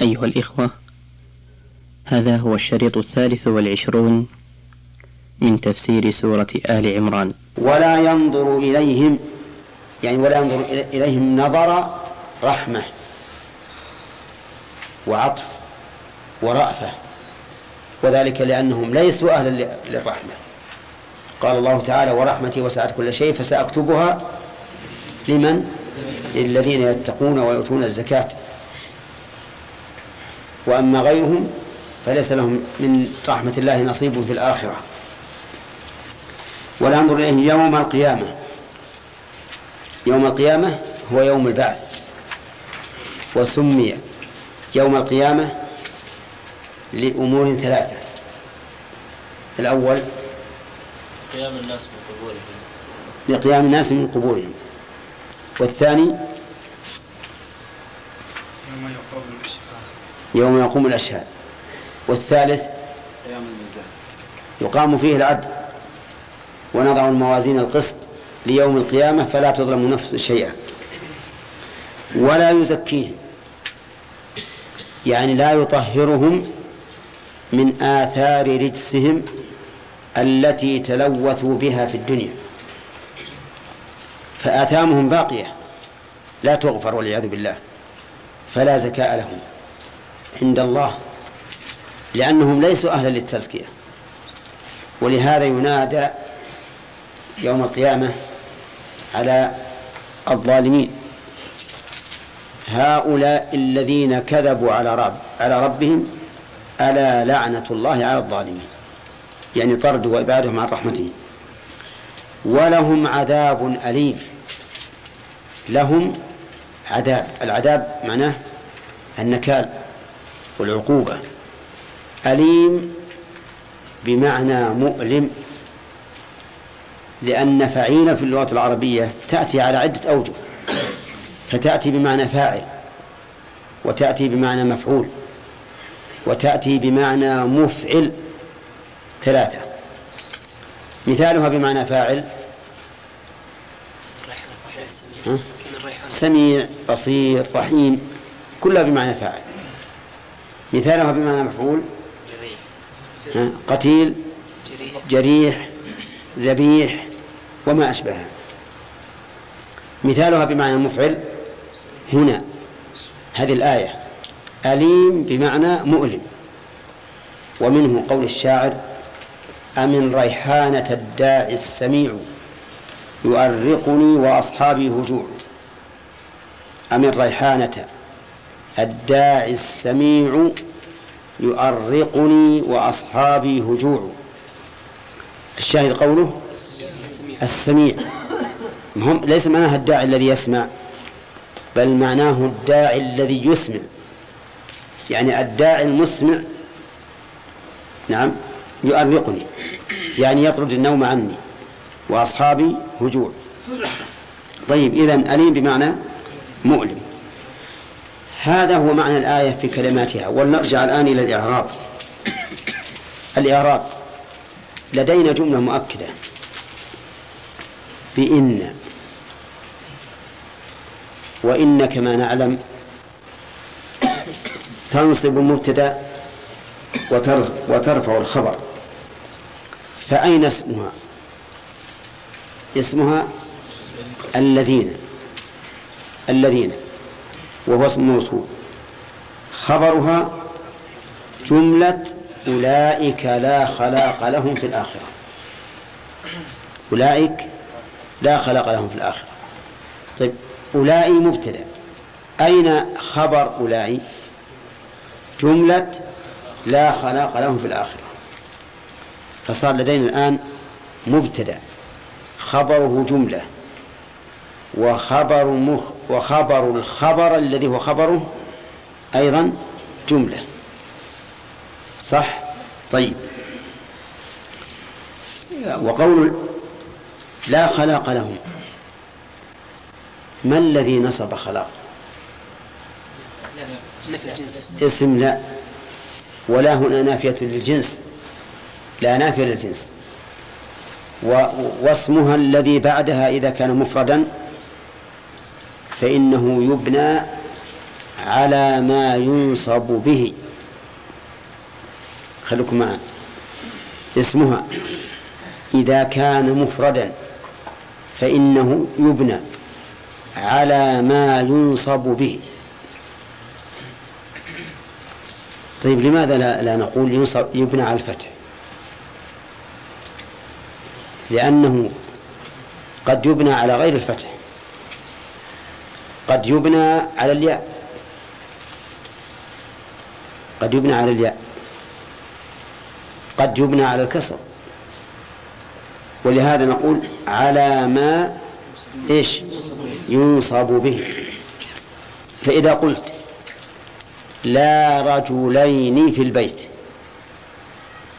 أيها الإخوة هذا هو الشريط الثالث والعشرون من تفسير سورة آل عمران. ولا ينظر إليهم يعني ولا ينظر إليهم نظر رحمة وعطف ورأفة وذلك لأنهم ليسوا أهلا للرحمة. قال الله تعالى ورحمتي وسعت كل شيء فسأكتبها لمن؟ للذين يتقون ويؤتون الزكاة. وأما غيرهم فليس لهم من رحمة الله نصيب في الآخرة. ولا ينظر إليه يوم القيامة. يوم القيامة هو يوم البعث. وسمي يوم القيامة لأمور ثلاثة. الأول قيام الناس من قبورهم. لقيام الناس من قبورهم. والثاني يوم يقوم الأشهاد يوم يقوم الأشهاد. والثالث يقام فيه العدل ونضع الموازين القسط ليوم القيامة فلا تظلم نفس شيئا. ولا يزكيهم يعني لا يطهرهم من آثار رجسهم التي تلوثوا بها في الدنيا. فآثامهم باقية لا تغفر والعياذ بالله فلا زكاء لهم. عند الله لأنهم ليسوا أهلا للتزكية. ولهذا ينادى يوم القيامة على الظالمين هؤلاء الذين كذبوا على رب على ربهم ألا لعنة الله على الظالمين؟ يعني طرد وإبعادهم عن رحمته. ولهم عذاب أليم. لهم عذاب. العذاب معناه النكال. والعقوبة. أليم بمعنى مؤلم لأن فعيل في اللغة العربية تأتي على عدة أوجه. فتأتي بمعنى فاعل وتأتي بمعنى مفعول وتأتي بمعنى مفعل ثلاثة. مثالها بمعنى فاعل؟ سميع بصير رحيم كلها بمعنى فاعل. مثالها بمعنى مفعول؟ قتيل جريح. ذبيح وما أشبهها. مثالها بمعنى مفعل هنا هذه الآية. أليم بمعنى مؤلم. ومنه قول الشاعر أمن ريحانة الداعي السميع يؤرقني وأصحابي هجوع. أمن ريحانة الداعي السميع يؤرقني وأصحابي هجوع. الشاهد قوله السميع. هم ليس معناها الداعي الذي يسمع بل معناه الداعي الذي يسمع. يعني الداعي المسمع نعم يؤرقني يعني يطرد النوم عني وأصحابي هجوع. طيب إذا أليم بمعنى مؤلم. هذا هو معنى الآية في كلماتها ولنرجع الآن إلى الإعراب. الإعراب لدينا جملة مؤكدة. بإن. وإن كما نعلم تنصب المبتدأ وترفع الخبر. فأين اسمها؟ اسمها الذين الذين. وهو اسم موصول خبرها جملة أولئك لا خلاق لهم في الآخرة. أولئك لا خلاق لهم في الآخرة. طيب أولئك مبتدأ. أين خبر أولئك جملة لا خلاق لهم في الآخرة. فصار لدينا الآن مبتدأ. خبره جملة. وخبر مخ وخبر الخبر الذي هو خبره أيضا جملة. صح؟ طيب. وقول لا خلاق لهم. ما الذي نصب خلاق؟ اسم لا. ولا هنا نافية للجنس. لا نافية للجنس. واسمها الذي بعدها إذا كان مفردا فإنه يبنى على ما ينصب به. خليكم معنا اسمها إذا كان مفردا فإنه يبنى على ما ينصب به. طيب لماذا لا, لا نقول ينصب يبنى على الفتح؟ لأنه قد يبنى على غير الفتح. قد يبنى على الياء. قد يبنى على الياء. قد يبنى على الكسر. ولهذا نقول على ما إيش؟ ينصب به. فإذا قلت لا رجلين في البيت.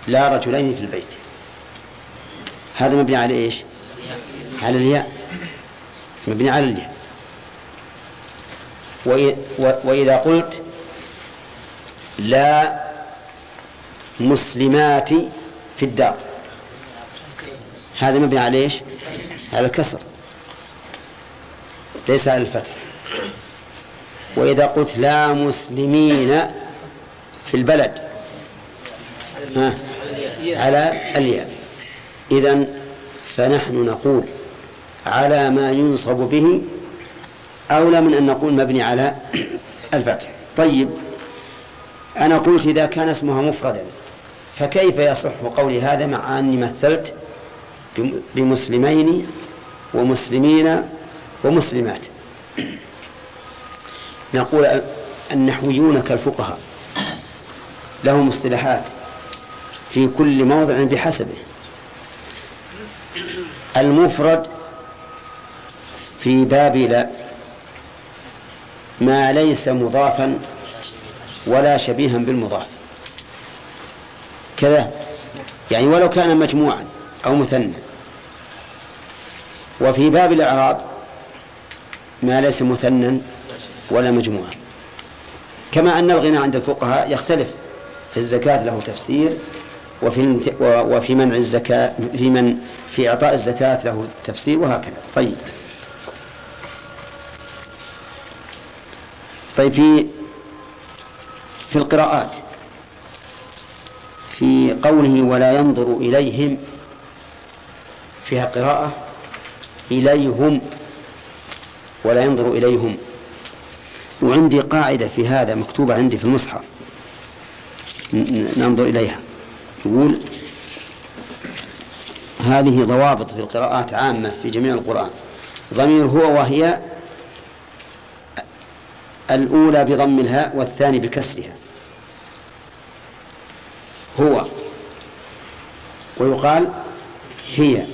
لا رجلين في البيت. هذا مبني على إيش؟ على الياء. مبني على الياء. وإذا قلت لا مسلمات في الدار. هذا مبني على إيش؟ على الكسر. ليس على الفتح. وإذا قلت لا مسلمين في البلد. على الياء إذن فنحن نقول على ما ينصب به أولى من أن نقول مبني على الفتح طيب أنا قلت إذا كان اسمها مفردا فكيف يصح قولي هذا مع أني مثلت بمسلمين ومسلمين ومسلمات؟ نقول النحويون كالفقهاء لهم اصطلاحات في كل موضع بحسبه. المفرد في باب لا ما ليس مضافا ولا شبيها بالمضاف. كذا. يعني ولو كان مجموعا أو مثنى. وفي باب الإعراب ما ليس مثنى ولا مجموعا. كما أن الغنى عند الفقهاء يختلف في الزكاة له تفسير وفي وفي منع الزكاة في من في إعطاء الزكاة له تفسير وهكذا. طيب. طيب في في القراءات في قوله ولا ينظر إليهم فيها قراءة إليهم ولا ينظر إليهم. وعندي قاعدة في هذا مكتوبة عندي في المصحف. ننظر إليها. يقول هذه ضوابط في القراءات عامة في جميع القرآن. ضمير هو وهي الأولى بضم الهاء والثاني بكسرها. هو. ويقال هي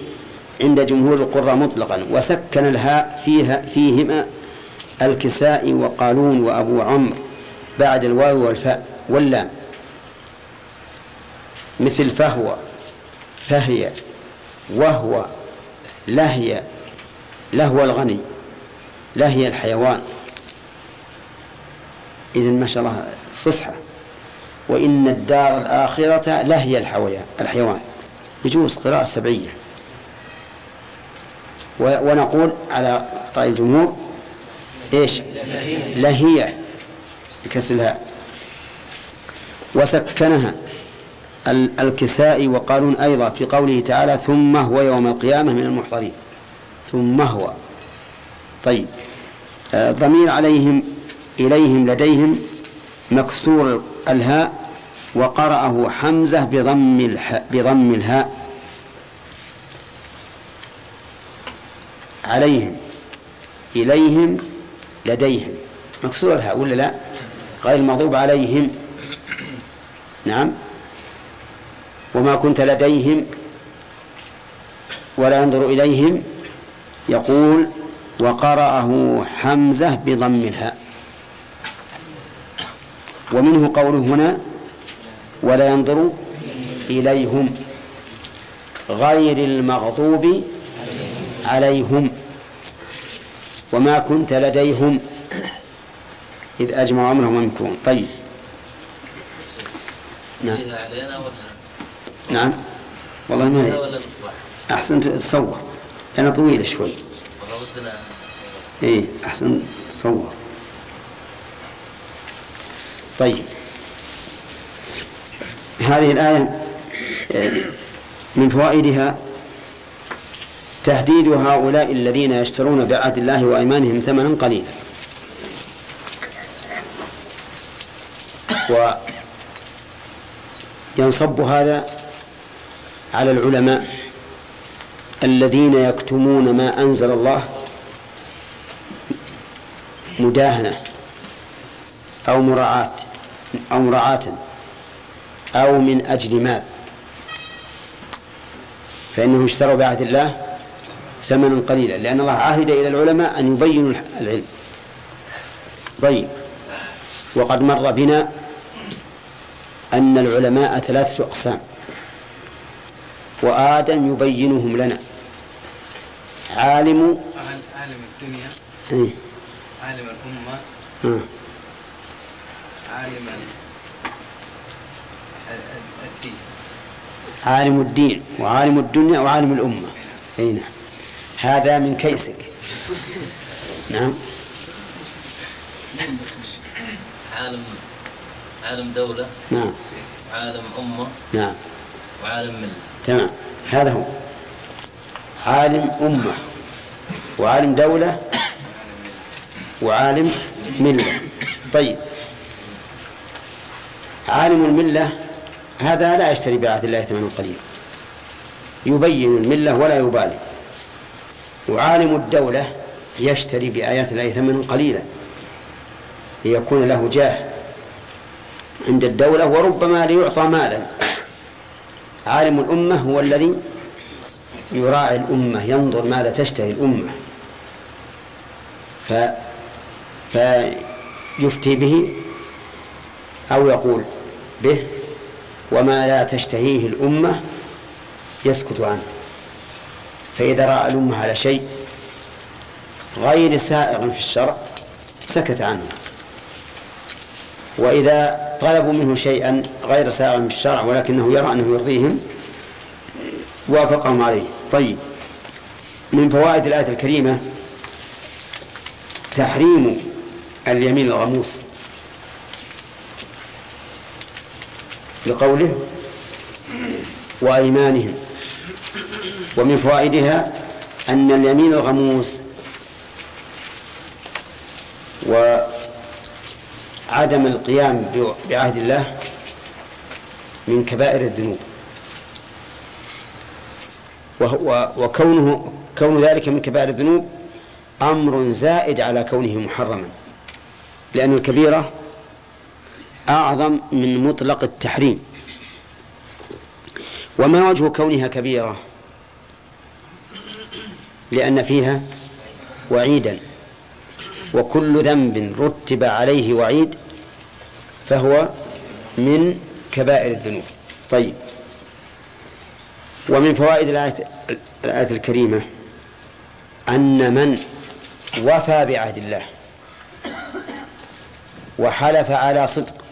عند جمهور القراء مطلقا. وسكن الهاء فيها فيهما الكساء وقالون وأبو عمرو بعد الواو والفاء واللام. مثل فهو فهي وهو لهي لهو الغني لهي الحيوان. إذا ما شاء الله فسحة. وإن الدار الآخرة لهي الحيوان. يجوز قراءة سبعية. ونقول على رأي الجمهور إيش؟ لهي. بكسر الهاء. وسكنها الكساء وقالون أيضا في قوله تعالى ثم هو يوم القيامة من المحضرين. ثم هو. طيب. آه، ضمير عليهم إليهم لديهم مكسور الهاء وقرأه حمزة بضم الهاء بضم الهاء عليهم إليهم لديهم. مكسور الهاء ولا لا؟ غير المغضوب عليهم. نعم. وما كنت لديهم ولا ينظر إليهم يقول وقرأه حمزة بضم الهاء. ومنه قوله هنا ولا ينظر إليهم غير المغضوب عليهم وما كنت لديهم إذ أجمعوا أمرهم ويمكرون طيب. نعم. نعم. والله ما أحسن تصور. أنا طويلة شوي. إيه أحسن تصور. طيب. هذه الآية من فوائدها تهديد هؤلاء الذين يشترون بعهد الله وأيمانهم ثمنا قليلا. وينصب هذا على العلماء الذين يكتمون ما أنزل الله مداهنة. أو مراعاة أو مراعاة أو من أجل مال فإنهم اشتروا بعهد الله ثمنا قليلا لأن الله عهد إلى العلماء أن يبينوا العلم. طيب. وقد مر بنا أن العلماء ثلاثة أقسام. وآدم يبينهم لنا. عالم عالم الدنيا إيه؟ عالم الأمة آه. عالم الدين. عالم الدين وعالم الدنيا وعالم الأمة. أي نعم. هذا من كيسك. نعم. عالم عالم دولة. نعم. وعالم أمة. نعم. وعالم ملة. تمام. هذا هو. عالم أمة. وعالم دولة. وعالم ملة. طيب. عالم الملة هذا لا يشتري بعهد الله ثمنا قليلا. يبين الملة ولا يبالي. وعالم الدولة يشتري بآيات الله ثمنا قليلا. ليكون له جاه عند الدولة وربما ليعطى مالا. عالم الأمة هو الذي يراعي الأمة ينظر ماذا تشتهي الأمة. ف فيفتي به أو يقول به وما لا تشتهيه الأمة يسكت عنه. فإذا رأى الأمة على شيء غير سائغ في الشرع سكت عنه. وإذا طلبوا منه شيئا غير سائغ في الشرع ولكنه يرى أنه يرضيهم وافقهم عليه. طيب من فوائد الآية الكريمة تحريم اليمين الغموس. لقوله وأيمانهم. ومن فوائدها أن اليمين الغموس وعدم القيام بعهد الله من كبائر الذنوب. وهو وكونه كون ذلك من كبائر الذنوب أمر زائد على كونه محرما. لأن الكبيرة أعظم من مطلق التحريم. وما وجه كونها كبيرة؟ لأن فيها وعيدا. وكل ذنب رتب عليه وعيد فهو من كبائر الذنوب. طيب. ومن فوائد الآية, الآية الكريمة أن من وفى بعهد الله وحلف على صدق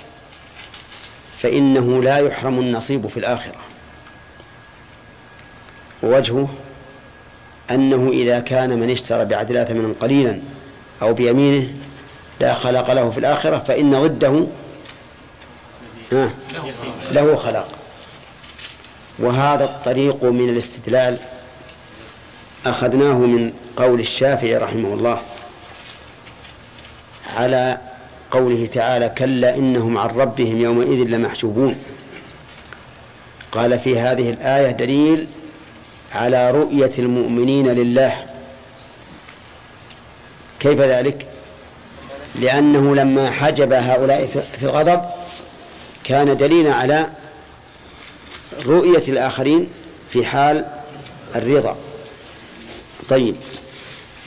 فإنه لا يحرم النصيب في الآخرة. ووجهه أنه إذا كان من اشترى بعهد الله ثمنا قليلا أو بيمينه لا خلق له في الآخرة فإن ضده له خلاق. وهذا الطريق من الاستدلال أخذناه من قول الشافعي رحمه الله على قوله تعالى كلا إنهم عن ربهم يومئذ لمحجوبون. قال في هذه الآية دليل على رؤية المؤمنين لله. كيف ذلك؟ لأنه لما حجب هؤلاء في الغضب كان دليلا على رؤية الآخرين في حال الرضا. طيب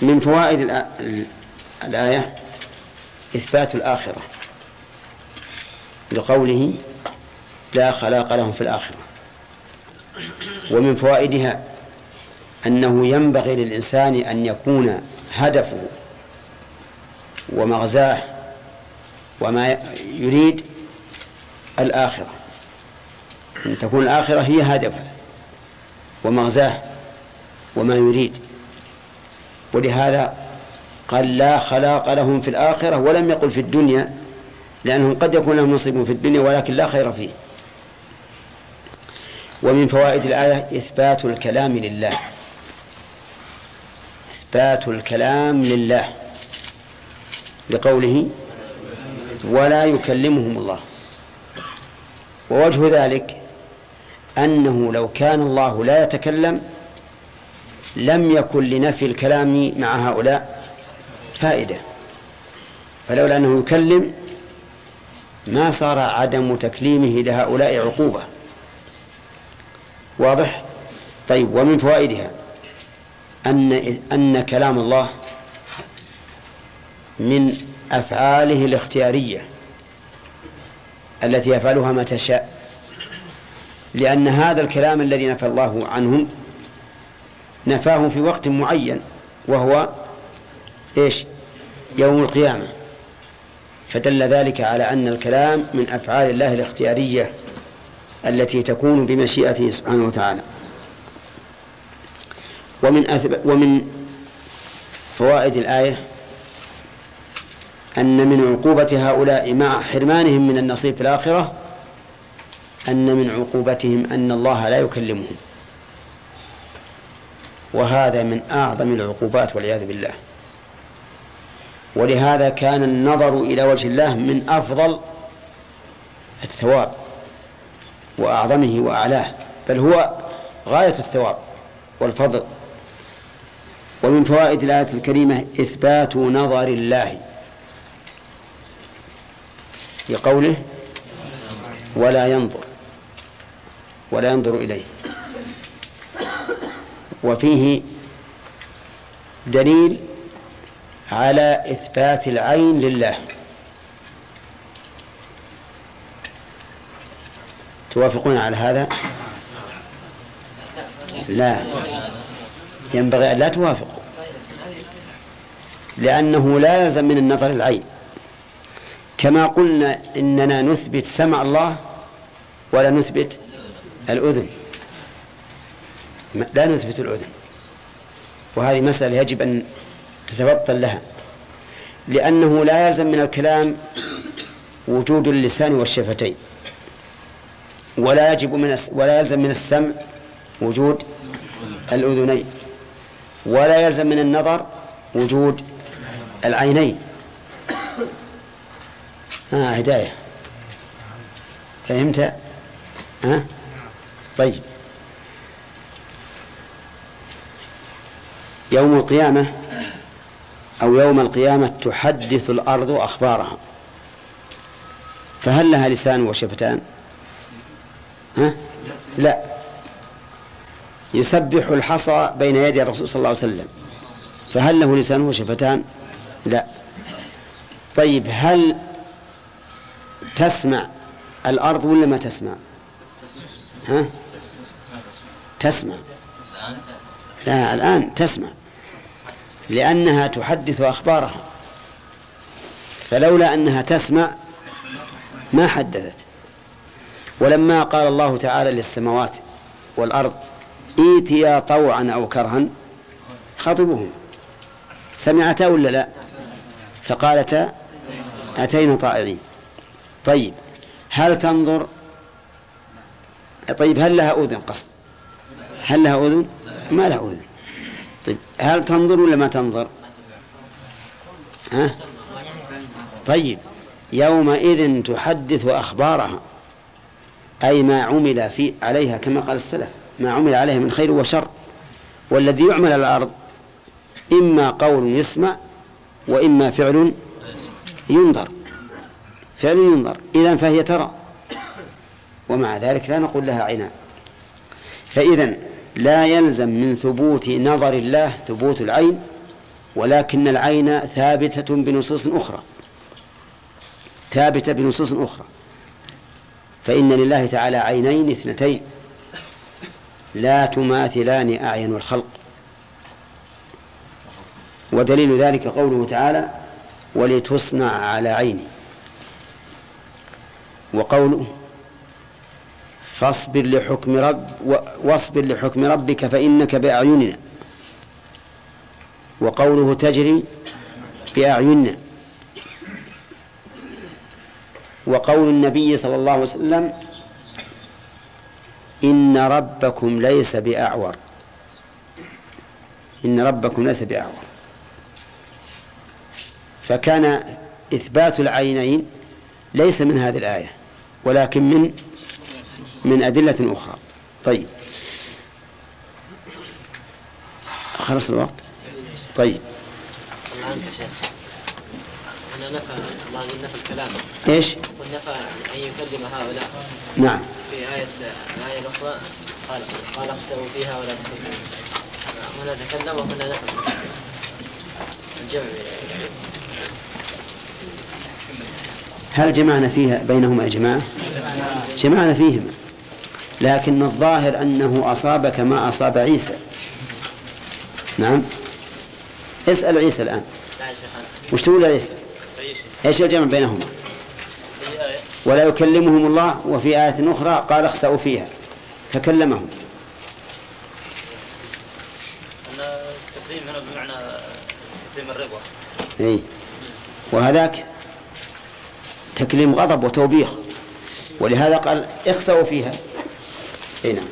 من فوائد الآية إثبات الآخرة لقوله لا خلاق لهم في الآخرة. ومن فوائدها أنه ينبغي للإنسان أن يكون هدفه ومغزاه وما يريد الآخرة. أن تكون الآخرة هي هدفه ومغزاه وما يريد. ولهذا قال لا خلاق لهم في الآخرة ولم يقل في الدنيا لأنهم قد يكون لهم نصيب في الدنيا ولكن لا خير فيه. ومن فوائد الآية إثبات الكلام لله. إثبات الكلام لله. لقوله ولا يكلمهم الله. ووجه ذلك أنه لو كان الله لا يتكلم لم يكن لنفي الكلام مع هؤلاء فائدة. فلولا أنه يكلم ما صار عدم تكليمه لهؤلاء عقوبة. واضح؟ طيب ومن فوائدها أن أن كلام الله من أفعاله الاختيارية التي يفعلها متى شاء لأن هذا الكلام الذي نفى الله عنهم نفاه في وقت معين وهو إيش؟ يوم القيامة. فدل ذلك على أن الكلام من أفعال الله الاختيارية التي تكون بمشيئته سبحانه وتعالى. ومن أثب ومن فوائد الآية أن من عقوبة هؤلاء مع حرمانهم من النصيب في الآخرة أن من عقوبتهم أن الله لا يكلمهم. وهذا من أعظم العقوبات والعياذ بالله. ولهذا كان النظر إلى وجه الله من أفضل الثواب وأعظمه وأعلاه بل هو غاية الثواب والفضل. ومن فوائد الآية الكريمة إثبات نظر الله لقوله ولا ينظر ولا ينظر إليه. وفيه دليل على إثبات العين لله. توافقون على هذا؟ لا. ينبغي أن لا توافقوا. لأنه لا يلزم من النظر العين. كما قلنا إننا نثبت سمع الله ولا نثبت الأذن. لا نثبت الأذن. وهذه مسألة يجب أن تتبطل لها لأنه لا يلزم من الكلام وجود اللسان والشفتين ولا يجب من ولا يلزم من السمع وجود الأذنين ولا يلزم من النظر وجود العينين آه هداية فهمت؟ ها؟ آه؟ طيب يوم القيامة أو يوم القيامة تحدث الأرض أخبارها. فهل لها لسان وشفتان؟ ها؟ لا. يسبح الحصى بين يدي الرسول صلى الله عليه وسلم. فهل له لسان وشفتان؟ لا. طيب هل تسمع الأرض ولا ما تسمع؟ ها؟ تسمع. لا الآن تسمع. لأنها تحدث أخبارها. فلولا أنها تسمع ما حدثت. ولما قال الله تعالى للسماوات والأرض ائتيا طوعا أو كرها خطبهم. سمعتا ولا لا؟ فقالتا أتينا طائعين. طيب هل تنظر؟ طيب هل لها أذن؟ قصد. هل لها أذن؟ ما لها أذن. طيب هل تنظر ولا ما تنظر؟ ها؟ طيب يومئذ تحدث أخبارها أي ما عمل في عليها كما قال السلف ما عمل عليها من خير وشر والذي يعمل على الأرض إما قول يسمع وإما فعل ينظر. فعل ينظر. إذا فهي ترى ومع ذلك لا نقول لها عينان فإذا لا يلزم من ثبوت نظر الله ثبوت العين ولكن العين ثابتة بنصوص أخرى. ثابتة بنصوص أخرى. فإن لله تعالى عينين اثنتين لا تماثلان أعين الخلق. ودليل ذلك قوله تعالى ولتصنع على عيني وقوله فاصبر لحكم رب واصبر لحكم ربك فإنك بأعيننا. وقوله تجري بأعيننا. وقول النبي صلى الله عليه وسلم إن ربكم ليس بأعور. إن ربكم ليس بأعور. فكان إثبات العينين ليس من هذه الآية ولكن من من أدلة أخرى. طيب. خلص الوقت؟ طيب. هنا نفى الله نفى الكلام. إيش؟ ونفى أن يكلم هؤلاء. نعم. في آية الآية الأخرى قال قال اخسئوا فيها ولا تكلموا. هنا تكلم وهنا نفى. الجمع. هل جمعنا فيها بينهما يا جماعة؟ جمعنا فيهما لكن الظاهر أنه أصاب كما أصاب عيسى. نعم. اسأل عيسى الآن. وش تقول عيسى؟ إيش الجمع بينهما؟ ولا يكلمهم الله وفي آية أخرى قال اخسأوا فيها. فكلمهم. التكريم هنا بمعنى تكريم الرضا. اي وهذاك تكليم غضب وتوبيخ. ولهذا قال اخسأوا فيها. إي نعم.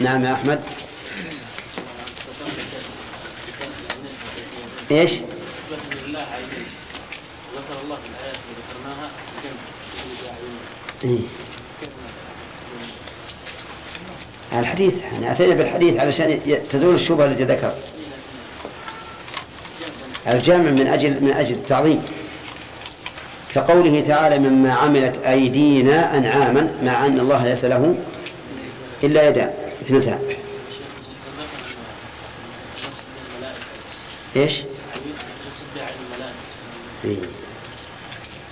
نعم يا أحمد. إيش؟ إيه. الحديث إحنا أتينا بالحديث علشان تزول الشبهة التي ذكرت. الجامع من أجل من أجل التعظيم. كقوله تعالى مما عملت أيدينا أنعاما مع أن الله ليس له إلا يدان اثنتان إيش؟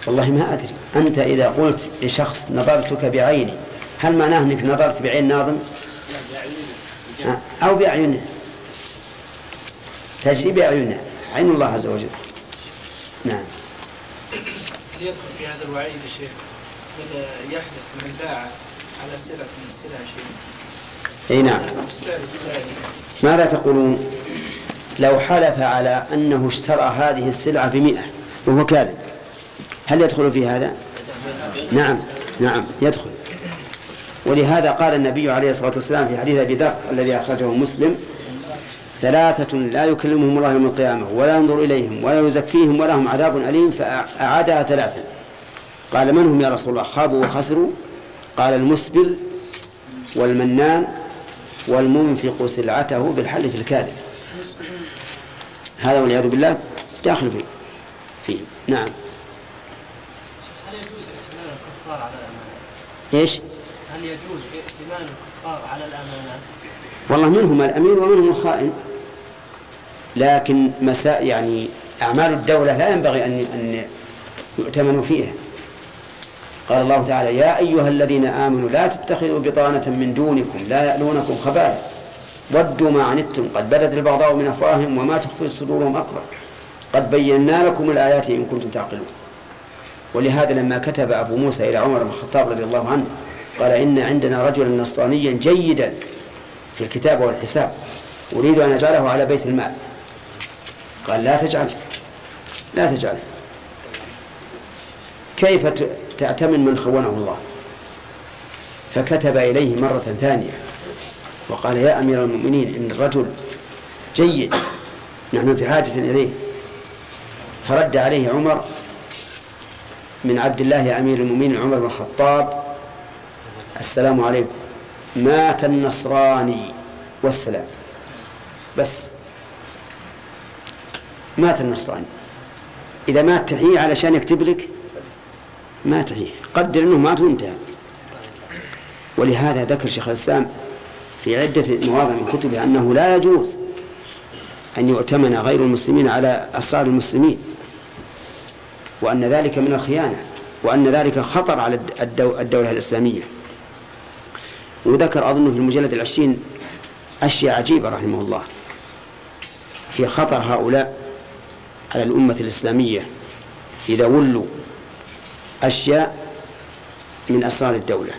والله ما أدري. أنت إذا قلت لشخص نظرتك بعيني هل معناه أنك نظرت بعين ناظم؟ أو بأعينه. تجري بأعينه. عين الله عز وجل. نعم. يدخل في هذا الوعيد إذا يحدث من باع على سلعة من السلع شيء أي نعم. ماذا تقولون؟ لو حلف على أنه اشترى هذه السلعة بمئة وهو كاذب هل يدخل في هذا؟ نعم نعم يدخل. ولهذا قال النبي عليه الصلاة والسلام في حديث أبي ذر الذي أخرجه مسلم ثلاثة لا يكلمهم الله يوم القيامة ولا ينظر إليهم ولا يزكيهم ولهم عذاب أليم فأعادها ثلاثا قال من هم يا رسول الله؟ خابوا وخسروا. قال المسبل والمنان والمنفق سلعته بالحلف الكاذب. هذا والعياذ بالله داخل فيه فيه. نعم. هل يجوز ائتمان الكفار على الأمانات؟ إيش؟ هل يجوز ائتمان الكفار على الأمانات؟ والله منهم الامين ومنهم الخائن؟ لكن مساء يعني أعمال الدولة لا ينبغي ان أن يؤتمن فيها. قال الله تعالى يا أيها الذين آمنوا لا تتخذوا بطانة من دونكم لا يألونكم خبالا ودوا ما عنتم قد بدت البغضاء من أفواههم وما تخفي صدورهم أكبر. قد بينا لكم الآيات إن كنتم تعقلون. ولهذا لما كتب أبو موسى إلى عمر بن الخطاب رضي الله عنه قال إن عندنا رجلا نصرانيا جيدا في الكتاب والحساب أريد أن أجعله على بيت المال. قال لا تجعل لا تجعل. كيف ت- تأتمن من خونة الله؟ فكتب إليه مرة ثانية وقال يا أمير المؤمنين إن الرجل جيد نحن في حاجة إليه. فرد عليه عمر من عبد الله أمير المؤمنين عمر بن الخطاب السلام عليكم. مات النصراني والسلام. بس. مات النصراني إذا مات تحييه علشان يكتب لك ما تحييه قدر أنه مات وانتهى. ولهذا ذكر شيخ الإسلام في عدة مواضع من كتبه أنه لا يجوز أن يؤتمن غير المسلمين على أسرار المسلمين وأن ذلك من الخيانة وأن ذلك خطر على الدو- الدولة الإسلامية. وذكر أظن في المجلد العشرين أشياء عجيبة رحمه الله في خطر هؤلاء. على الأمة الإسلامية إذا ولوا أشياء من أسرار الدولة.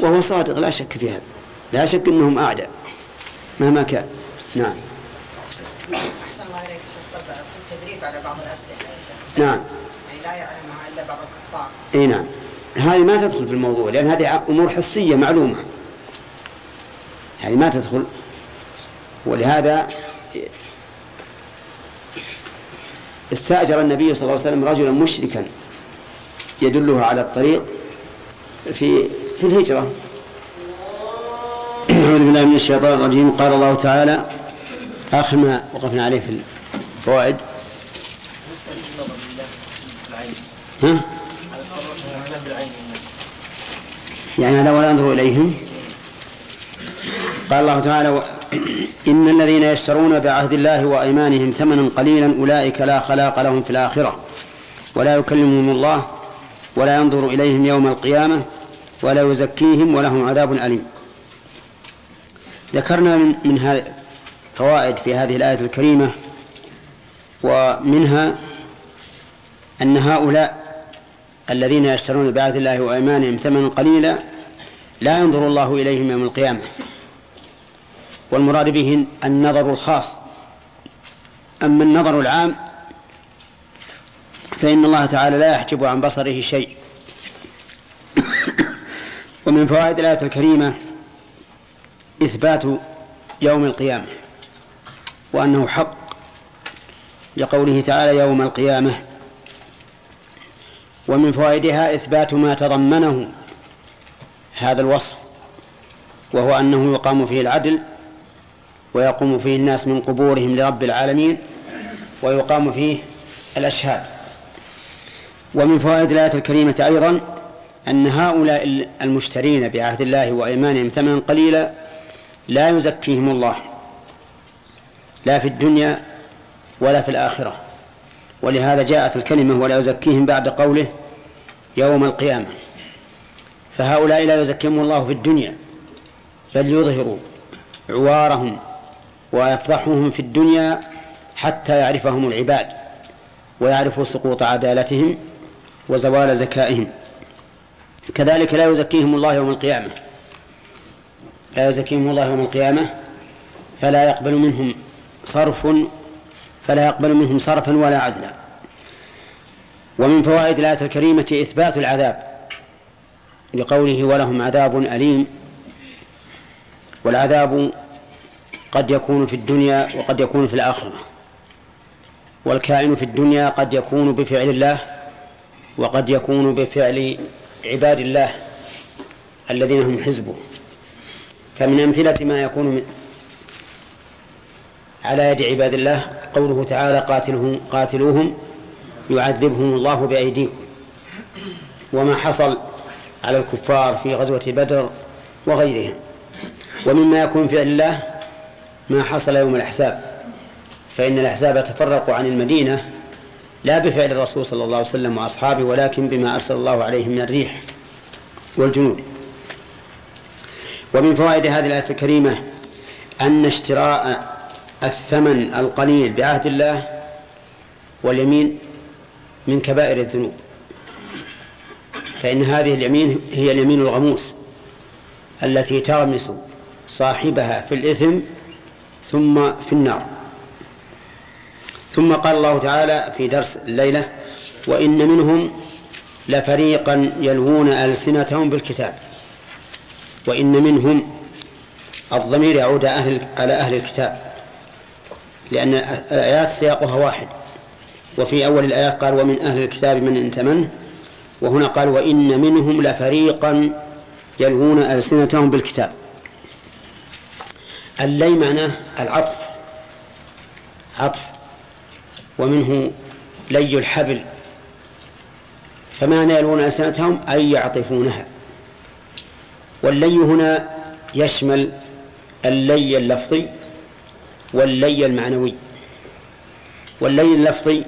وهو صادق لا شك في هذا. لا شك أنهم أعداء مهما كان. نعم. أحسن الله عليك شيخ. طبعا في التدريب على بعض شيخ. نعم. يعني لا يعلمها إلا بعض الكفار. إي نعم. هذه ما تدخل في الموضوع لأن هذه أمور حسية معلومة. هذه ما تدخل. ولهذا استأجر النبي صلى الله عليه وسلم رجلا مشركا يدله على الطريق في في الهجرة أعوذ بالله من الشيطان الرجيم قال الله تعالى آخر ما وقفنا عليه في الفوائد ها؟ يعني هذا ولا ينظر إليهم قال الله تعالى. إن الذين يشترون بعهد الله وأيمانهم ثمنا قليلا أولئك لا خلاق لهم في الآخرة ولا يكلمهم الله ولا ينظر إليهم يوم القيامة ولا يزكيهم ولهم عذاب أليم. ذكرنا من من فوائد في هذه الآية الكريمة ومنها أن هؤلاء الذين يشترون بعهد الله وأيمانهم ثمنا قليلا لا ينظر الله إليهم يوم القيامة. والمراد به النظر الخاص. أما النظر العام فإن الله تعالى لا يحجب عن بصره شيء. ومن فوائد الآية الكريمة إثبات يوم القيامة وأنه حق لقوله تعالى يوم القيامة. ومن فوائدها إثبات ما تضمنه هذا الوصف وهو أنه يقام فيه العدل ويقوم فيه الناس من قبورهم لرب العالمين ويقام فيه الأشهاد. ومن فوائد الآية الكريمة أيضا أن هؤلاء المشترين بعهد الله وأيمانهم ثمنا قليلا لا يزكيهم الله لا في الدنيا ولا في الآخرة. ولهذا جاءت الكلمة ولا يزكيهم بعد قوله يوم القيامة. فهؤلاء لا يزكيهم الله في الدنيا بل يظهروا عوارهم ويفضحهم في الدنيا حتى يعرفهم العباد ويعرفوا سقوط عدالتهم وزوال زكائهم. كذلك لا يزكيهم الله يوم القيامة. لا يزكيهم الله يوم القيامة فلا يقبل منهم صرف فلا يقبل منهم صرفا ولا عدلا. ومن فوائد الآية الكريمة إثبات العذاب لقوله ولهم عذاب أليم. والعذاب قد يكون في الدنيا وقد يكون في الآخرة. والكائن في الدنيا قد يكون بفعل الله وقد يكون بفعل عباد الله الذين هم حزبه. فمن أمثلة ما يكون من على يد عباد الله قوله تعالى قاتلهم قاتلوهم يعذبهم الله بأيديكم. وما حصل على الكفار في غزوة بدر وغيرها ومما يكون فعل الله ما حصل يوم الأحزاب. فإن الأحزاب تفرقوا عن المدينة لا بفعل الرسول صلى الله عليه وسلم وأصحابه ولكن بما أرسل الله عليه من الريح والجنود. ومن فوائد هذه الآية الكريمة أن اشتراء الثمن القليل بعهد الله واليمين من كبائر الذنوب. فإن هذه اليمين هي اليمين الغموس التي تغمس صاحبها في الإثم ثم في النار. ثم قال الله تعالى في درس الليلة وإن منهم لفريقا يلوون ألسنتهم بالكتاب. وإن منهم الضمير يعود أهل على أهل الكتاب لأن الآيات سياقها واحد. وفي أول الآيات قال ومن أهل الكتاب من أنت منه وهنا قال وإن منهم لفريقا يلوون ألسنتهم بالكتاب. اللي معناه العطف. عطف. ومنه لي الحبل. فمعنى يلوون ألسنتهم أي يعطفونها. واللي هنا يشمل اللي اللفظي واللي المعنوي. واللي اللفظي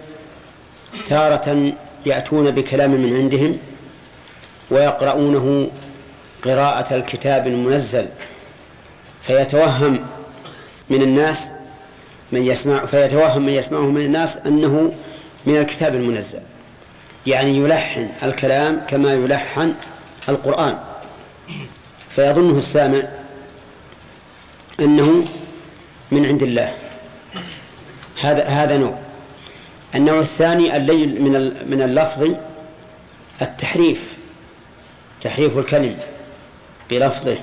تارة يأتون بكلام من عندهم ويقرؤونه قراءة الكتاب المنزل. فيتوهم من الناس من يسمع فيتوهم من يسمعه من الناس أنه من الكتاب المنزل. يعني يلحن الكلام كما يلحن القرآن. فيظنه السامع أنه من عند الله. هذا هذا نوع. النوع الثاني اللي من من اللفظ التحريف تحريف الكلم بلفظه.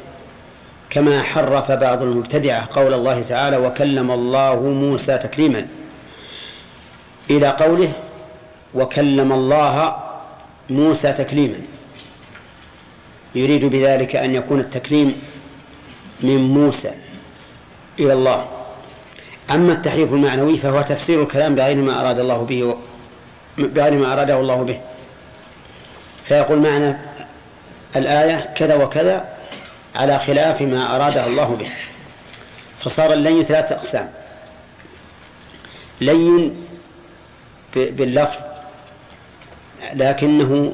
كما حرف بعض المبتدعة قول الله تعالى وكلم الله موسى تكليما. إلى قوله وكلم الله موسى تكليما. يريد بذلك أن يكون التكليم من موسى إلى الله. أما التحريف المعنوي فهو تفسير الكلام بغير ما أراد الله به بغير ما أراده الله به. فيقول معنى الآية كذا وكذا على خلاف ما أراده الله به. فصار اللين ثلاثة أقسام. لين باللفظ لكنه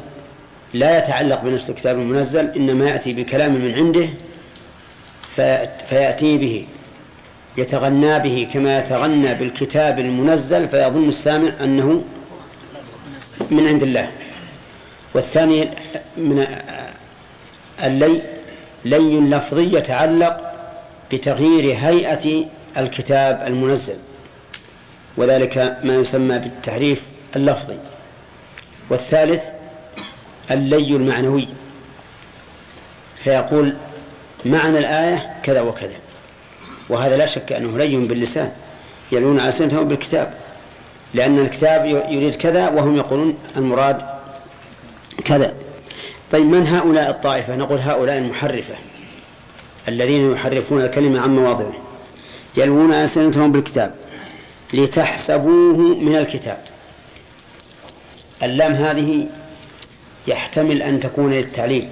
لا يتعلق بنفس الكتاب المنزل إنما يأتي بكلام من عنده فيأتي به يتغنى به كما يتغنى بالكتاب المنزل فيظن السامع أنه من عند الله. والثاني من اللي لي لفظي يتعلق بتغيير هيئة الكتاب المنزل وذلك ما يسمى بالتحريف اللفظي. والثالث اللي المعنوي فيقول معنى الآية كذا وكذا وهذا لا شك أنه لي باللسان يلون ألسنتهم بالكتاب لأن الكتاب يريد كذا وهم يقولون المراد كذا. طيب من هؤلاء الطائفة؟ نقول هؤلاء المحرفة الذين يحرفون الكلمة عن مواضعه يلوون ألسنتهم بالكتاب لتحسبوه من الكتاب. اللام هذه يحتمل أن تكون للتعليل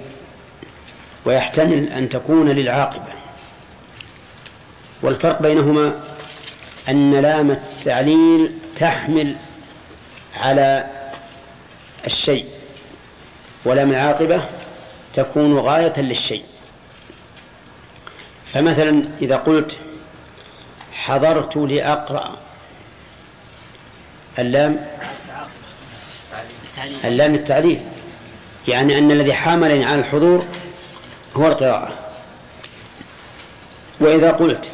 ويحتمل أن تكون للعاقبة. والفرق بينهما أن لام التعليل تحمل على الشيء ولام العاقبة تكون غاية للشيء. فمثلا إذا قلت حضرت لأقرأ اللام اللام التعليل يعني أن الذي حاملني على الحضور هو القراءة. وإذا قلت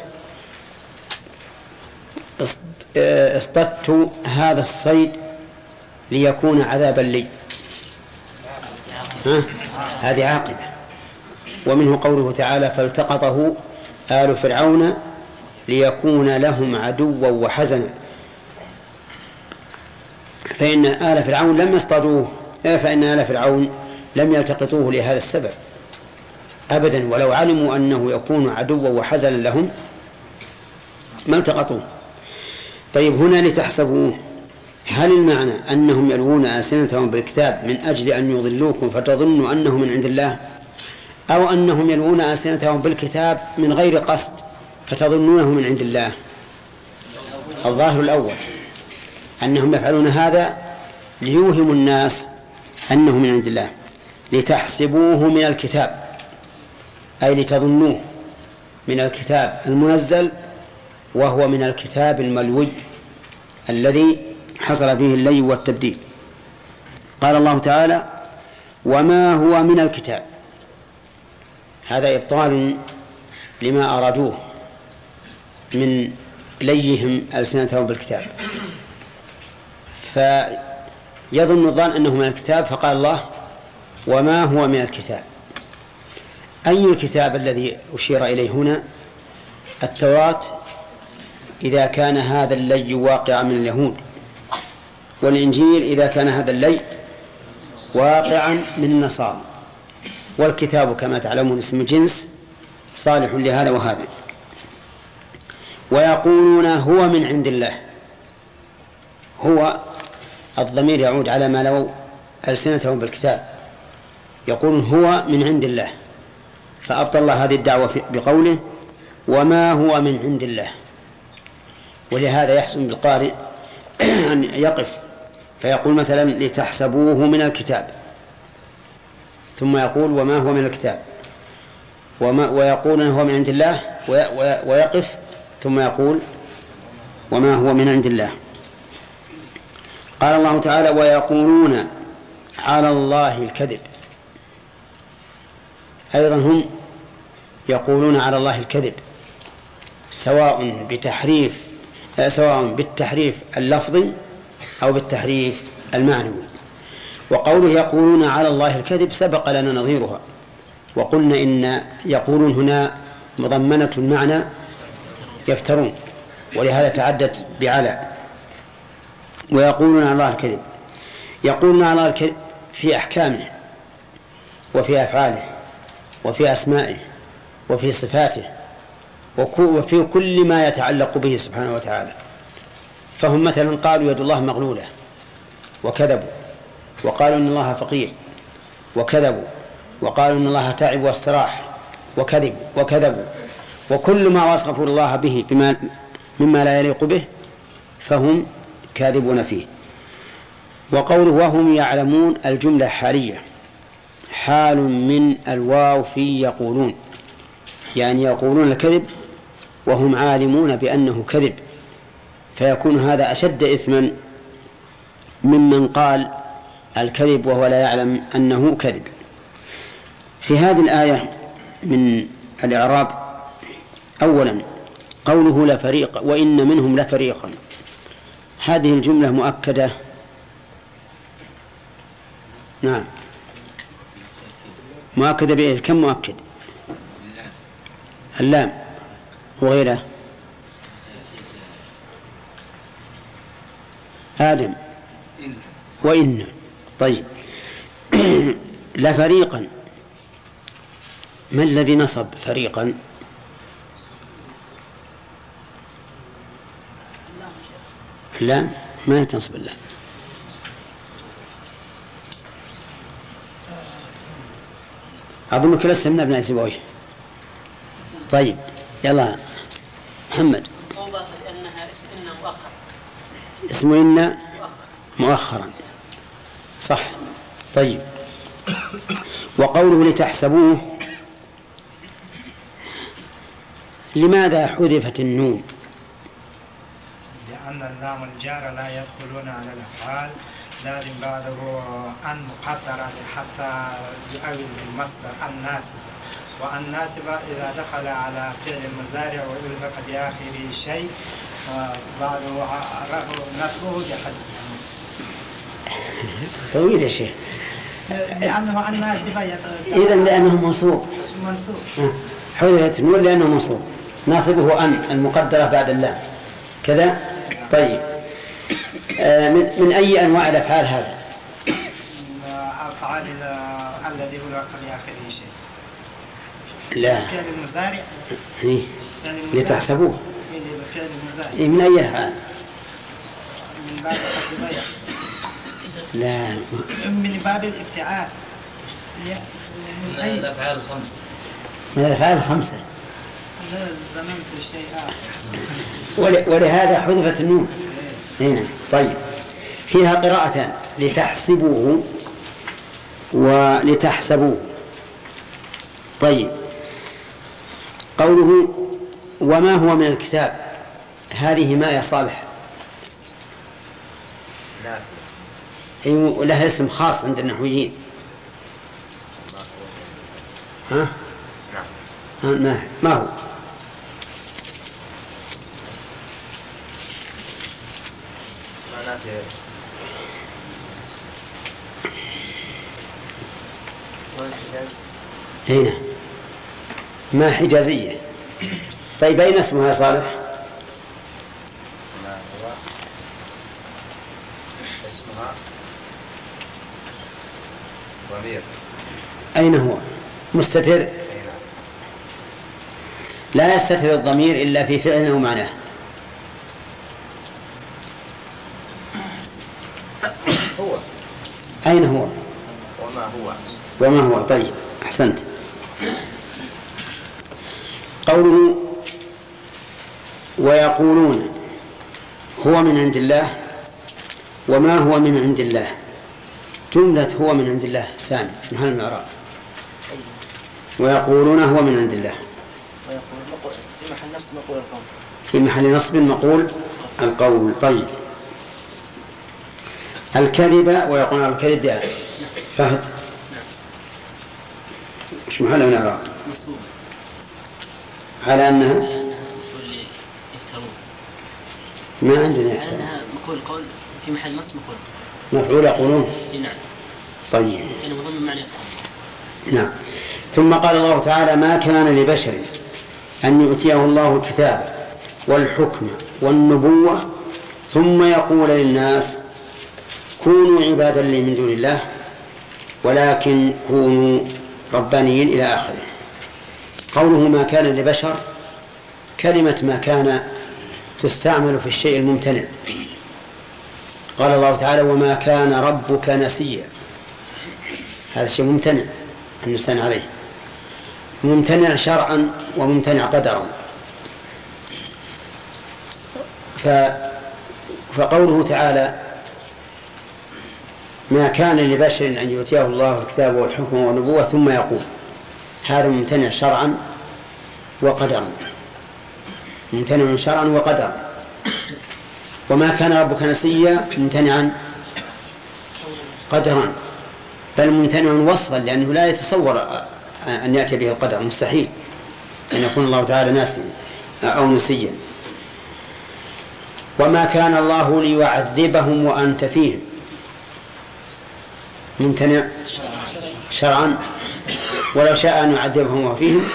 اصطدت هذا الصيد ليكون عذابا لي. ها؟ هذه عاقبة. ومنه قوله تعالى فالتقطه آل فرعون ليكون لهم عدوا وحزنا. فإن آل فرعون لم يصطادوه فإن آل فرعون لم يلتقطوه لهذا السبب. أبدا ولو علموا أنه يكون عدوا وحزنا لهم ما التقطوه. طيب هنا لتحسبوه. هل المعنى أنهم يلوون ألسنتهم بالكتاب من أجل أن يضلوكم فتظنوا أنه من عند الله؟ أو أنهم يلوون ألسنتهم بالكتاب من غير قصد فتظنونه من عند الله؟ الظاهر الأول أنهم يفعلون هذا ليوهموا الناس أنه من عند الله لتحسبوه من الكتاب أي لتظنوه من الكتاب المنزل وهو من الكتاب الملوي الذي حصل فيه اللي والتبديل. قال الله تعالى وما هو من الكتاب. هذا إبطال لما أرادوه من ليهم ألسنتهم بالكتاب. فيظن الظان أنه من الكتاب فقال الله وما هو من الكتاب؟ أي الكتاب الذي أشير إليه هنا؟ التوراة إذا كان هذا اللي واقعا من اليهود. والإنجيل إذا كان هذا اللي واقعا من النصارى والكتاب كما تعلمون اسم جنس صالح لهذا وهذا. ويقولون هو من عند الله. هو الضمير يعود على ما لو ألسنتهم بالكتاب. يقول هو من عند الله. فأبطل الله هذه الدعوة بقوله وما هو من عند الله. ولهذا يحسن بالقارئ أن يقف فيقول مثلا لتحسبوه من الكتاب. ثم يقول وما هو من الكتاب. وما ويقول هو من عند الله ويقف. ثم يقول وما هو من عند الله. قال الله تعالى ويقولون على الله الكذب. أيضا هم يقولون على الله الكذب سواء بتحريف سواء بالتحريف اللفظي أو بالتحريف المعنوي. وقوله يقولون على الله الكذب سبق لنا نظيرها. وقلنا إن يقولون هنا مضمنة المعنى يفترون ولهذا تعدت بعلى. ويقولون على الله الكذب. يقولون على الله الكذب في أحكامه وفي أفعاله وفي أسمائه وفي صفاته وفي كل ما يتعلق به سبحانه وتعالى. فهم مثلا قالوا يد الله مغلولة وكذبوا وقالوا إن الله فقير وكذبوا وقالوا إن الله تعب واستراح وكذبوا وكذبوا وكل ما وصفوا الله به بما مما لا يليق به فهم كاذبون فيه. وقوله وهم يعلمون الجملة حالية حال من الواو في يقولون يعني يقولون الكذب وهم عالمون بأنه كذب. فيكون هذا أشد إثما ممن قال الكذب وهو لا يعلم أنه كذب. في هذه الآية من الإعراب أولا قوله لفريق وإن منهم لفريقا هذه الجملة مؤكدة؟ نعم. مؤكدة بإيه؟ كم مؤكد؟ اللام. وغيره آدم. وإن. طيب. لفريقا ما الذي نصب فريقا؟ لا ما تنصب اللام أظنك لست من أبناء سبويه طيب يلا. محمد صوبة لأنها اسم إن مؤخر اسمه إن مؤخرا. صح. طيب. وقوله لتحسبوه لماذا حذفت النون؟ لأن اللام الجار لا يدخلون على الأفعال. لازم بعده أن مقدرة حتى يؤول بالمصدر الناسب. والناسب إذا دخل على فعل المزارع ويلحق بآخره شيء بعده نصبه بحسب طويل يا شيخ. لأنه الناسب إذا لأنه منصوب. منصوب. حذفت النون لأنه منصوب. ناصبه أن المقدرة بعد اللام. كذا؟ طيب. آه، من, من أي أنواع الأفعال هذا؟ أفعال الذي يلحق بآخره شيء. لا. فعل المزارع. إيه. فعل المزارع. لتحسبوه. فعل إيه، من أي الأفعال من باب لا. من باب الابتعاد. من أي؟ الأفعال الخمسة. من الأفعال الخمسة. ول- ولهذا حذفت النون. هنا. طيب. فيها قراءتان لتحسبوه ولتحسبوه طيب. قوله وما هو من الكتاب؟ هذه ما يا صالح. أيوة لها اسم خاص عند النحويين. ها؟ ها ما ما هو؟ هنا ما حجازية طيب أين اسمها يا صالح اسمها ضمير أين هو؟ مستتر؟ لا يستتر الضمير إلا في فعل أو معناه هو. أين هو؟ وما هو؟ وما هو؟ طيب أحسنت. قوله ويقولون هو من عند الله؟ وما هو من عند الله؟ جملة هو من عند الله. سامي في محل المعراب ويقولون هو من عند الله. ويقول مقول في محل نفس مقول القوم في محل نصب مقول القول. طيب. الكذب ويقولون على الكذب يعني فهد. مش محل من مسؤول على أنها؟ يفترون ما عندنا انها مقول قول. في محل نصب مفعول مفعول يقولون؟ نعم. طيب. معنى نعم. ثم قال الله تعالى ما كان لبشر أن يؤتيه الله الكتاب والحكم والنبوة ثم يقول للناس كونوا عبادا لي من دون الله ولكن كونوا ربانيين إلى آخره. قوله ما كان لبشر كلمة ما كان تستعمل في الشيء الممتنع. قال الله تعالى وما كان ربك نسيا هذا الشيء ممتنع النسيان عليه. ممتنع شرعا وممتنع قدرا. ف فقوله تعالى ما كان لبشر أن يؤتيه الله الكتاب والحكم والنبوة ثم يقول. هذا ممتنع شرعا وقدرا. ممتنع شرعا وقدرا. وما كان ربك نسيا ممتنعا قدرا بل ممتنع وصفا لأنه لا يتصور أن يأتي به القدر مستحيل أن يكون الله تعالى ناسيا أو نسيا. وما كان الله ليعذبهم وأنت فيهم. ممتنع شرعا. ولو شاء أن يعذبهم وفيهم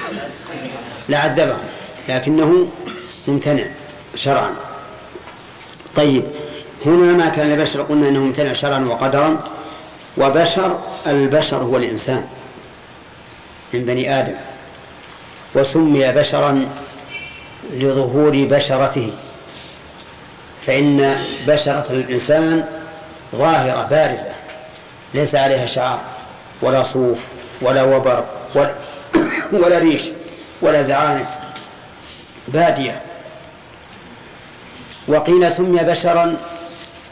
لعذبهم لكنه ممتنع شرعا. طيب. هنا ما كان لبشر قلنا انه ممتنع شرعا وقدرا. وبشر البشر هو الإنسان من بني آدم. وسمي بشرا لظهور بشرته. فإن بشرة الإنسان ظاهرة بارزة. ليس عليها شعر ولا صوف ولا وبر ولا, ولا ريش ولا زعانف. بادية. وقيل سمي بشرا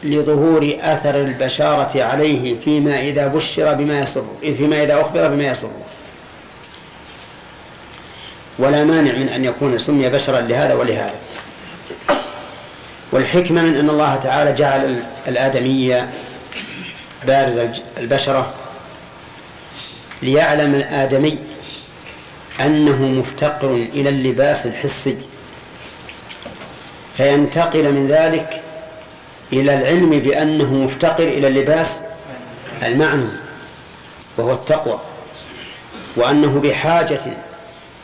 لظهور أثر البشارة عليه فيما إذا بشر بما يسر فيما إذا أخبر بما يسر. ولا مانع من أن يكون سمي بشرا لهذا ولهذا. والحكمة من أن الله تعالى جعل الآدمية بارز البشرة ليعلم الآدمي أنه مفتقر إلى اللباس الحسي. فينتقل من ذلك إلى العلم بأنه مفتقر إلى اللباس المعنوي وهو التقوى وأنه بحاجة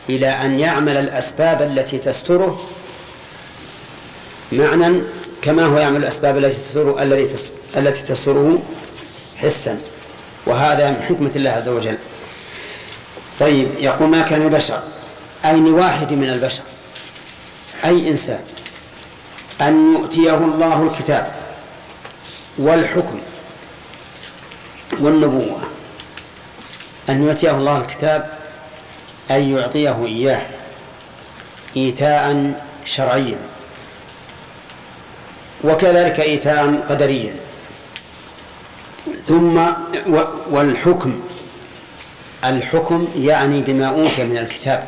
إلى أن يعمل الأسباب التي تستره معنى كما هو يعمل الأسباب التي تستره التي تستره حسا. وهذا من حكمة الله عز وجل. طيب يقول ما كان البشر أي لواحد من البشر أي إنسان أن يؤتيه الله الكتاب والحكم والنبوة. أن يؤتيه الله الكتاب أن يعطيه إياه إيتاء شرعيا وكذلك إيتاء قدريا. ثم والحكم الحكم يعني بما أوتي من الكتاب.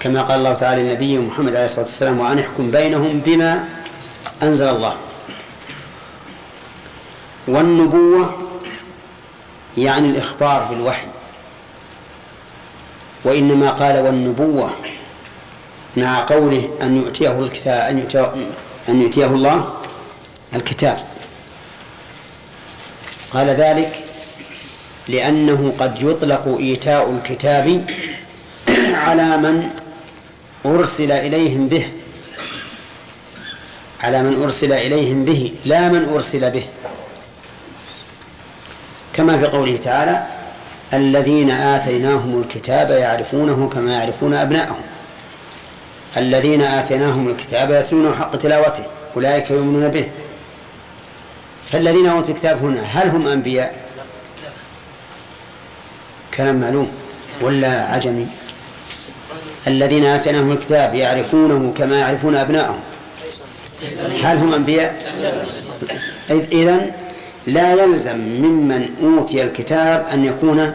كما قال الله تعالى للنبي محمد عليه الصلاة والسلام وأن احكم بينهم بما أنزل الله. والنبوة يعني الإخبار بالوحي. وإنما قال والنبوة مع قوله أن يؤتيه الكتاب أن يؤتيه, أن يؤتيه الله الكتاب. قال ذلك لأنه قد يطلق إيتاء الكتاب على من أرسل إليهم به. على من أرسل إليهم به لا من أرسل به. كما في قوله تعالى الذين آتيناهم الكتاب يعرفونه كما يعرفون أبناءهم. الذين آتيناهم الكتاب يتلونه حق تلاوته أولئك يؤمنون به. فالذين أوتوا الكتاب هنا هل هم أنبياء؟ كلام معلوم. ولا عجمي. الذين آتيناهم الكتاب يعرفونه كما يعرفون أبناءهم. هل هم أنبياء؟ إذن لا يلزم ممن أوتي الكتاب أن يكون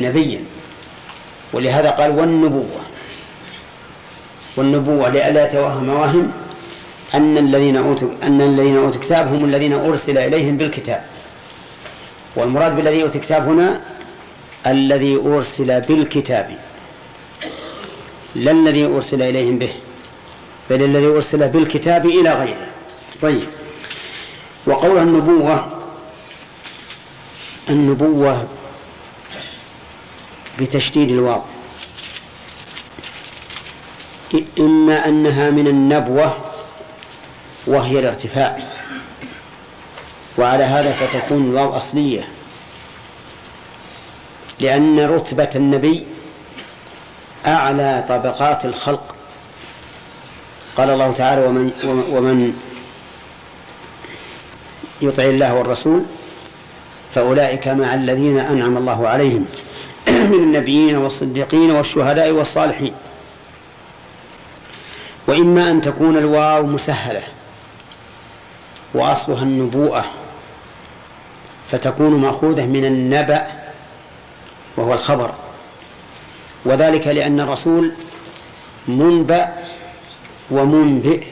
نبيا. ولهذا قال والنبوة. والنبوة لئلا يتوهم واهم أن الذين أوتوا أن الذين أوتوا الكتاب هم الذين أرسل إليهم بالكتاب. والمراد بالذي أوتي الكتاب هنا الذي أرسل بالكتاب. لا الذي أرسل إليهم به بل الذي أرسل بالكتاب إلى غيره. طيب. وقول النبوة النبوة بتشديد الواو. إما أنها من النبوة وهي الارتفاع. وعلى هذا فتكون الواو أصلية. لأن رتبة النبي أعلى طبقات الخلق. قال الله تعالى ومن ومن يطع الله والرسول فأولئك مع الذين أنعم الله عليهم من النبيين والصديقين والشهداء والصالحين. وإما أن تكون الواو مسهلة وأصلها النبوءة فتكون مأخوذة من النبأ وهو الخبر. وذلك لأن الرسول منبأ ومنبئ.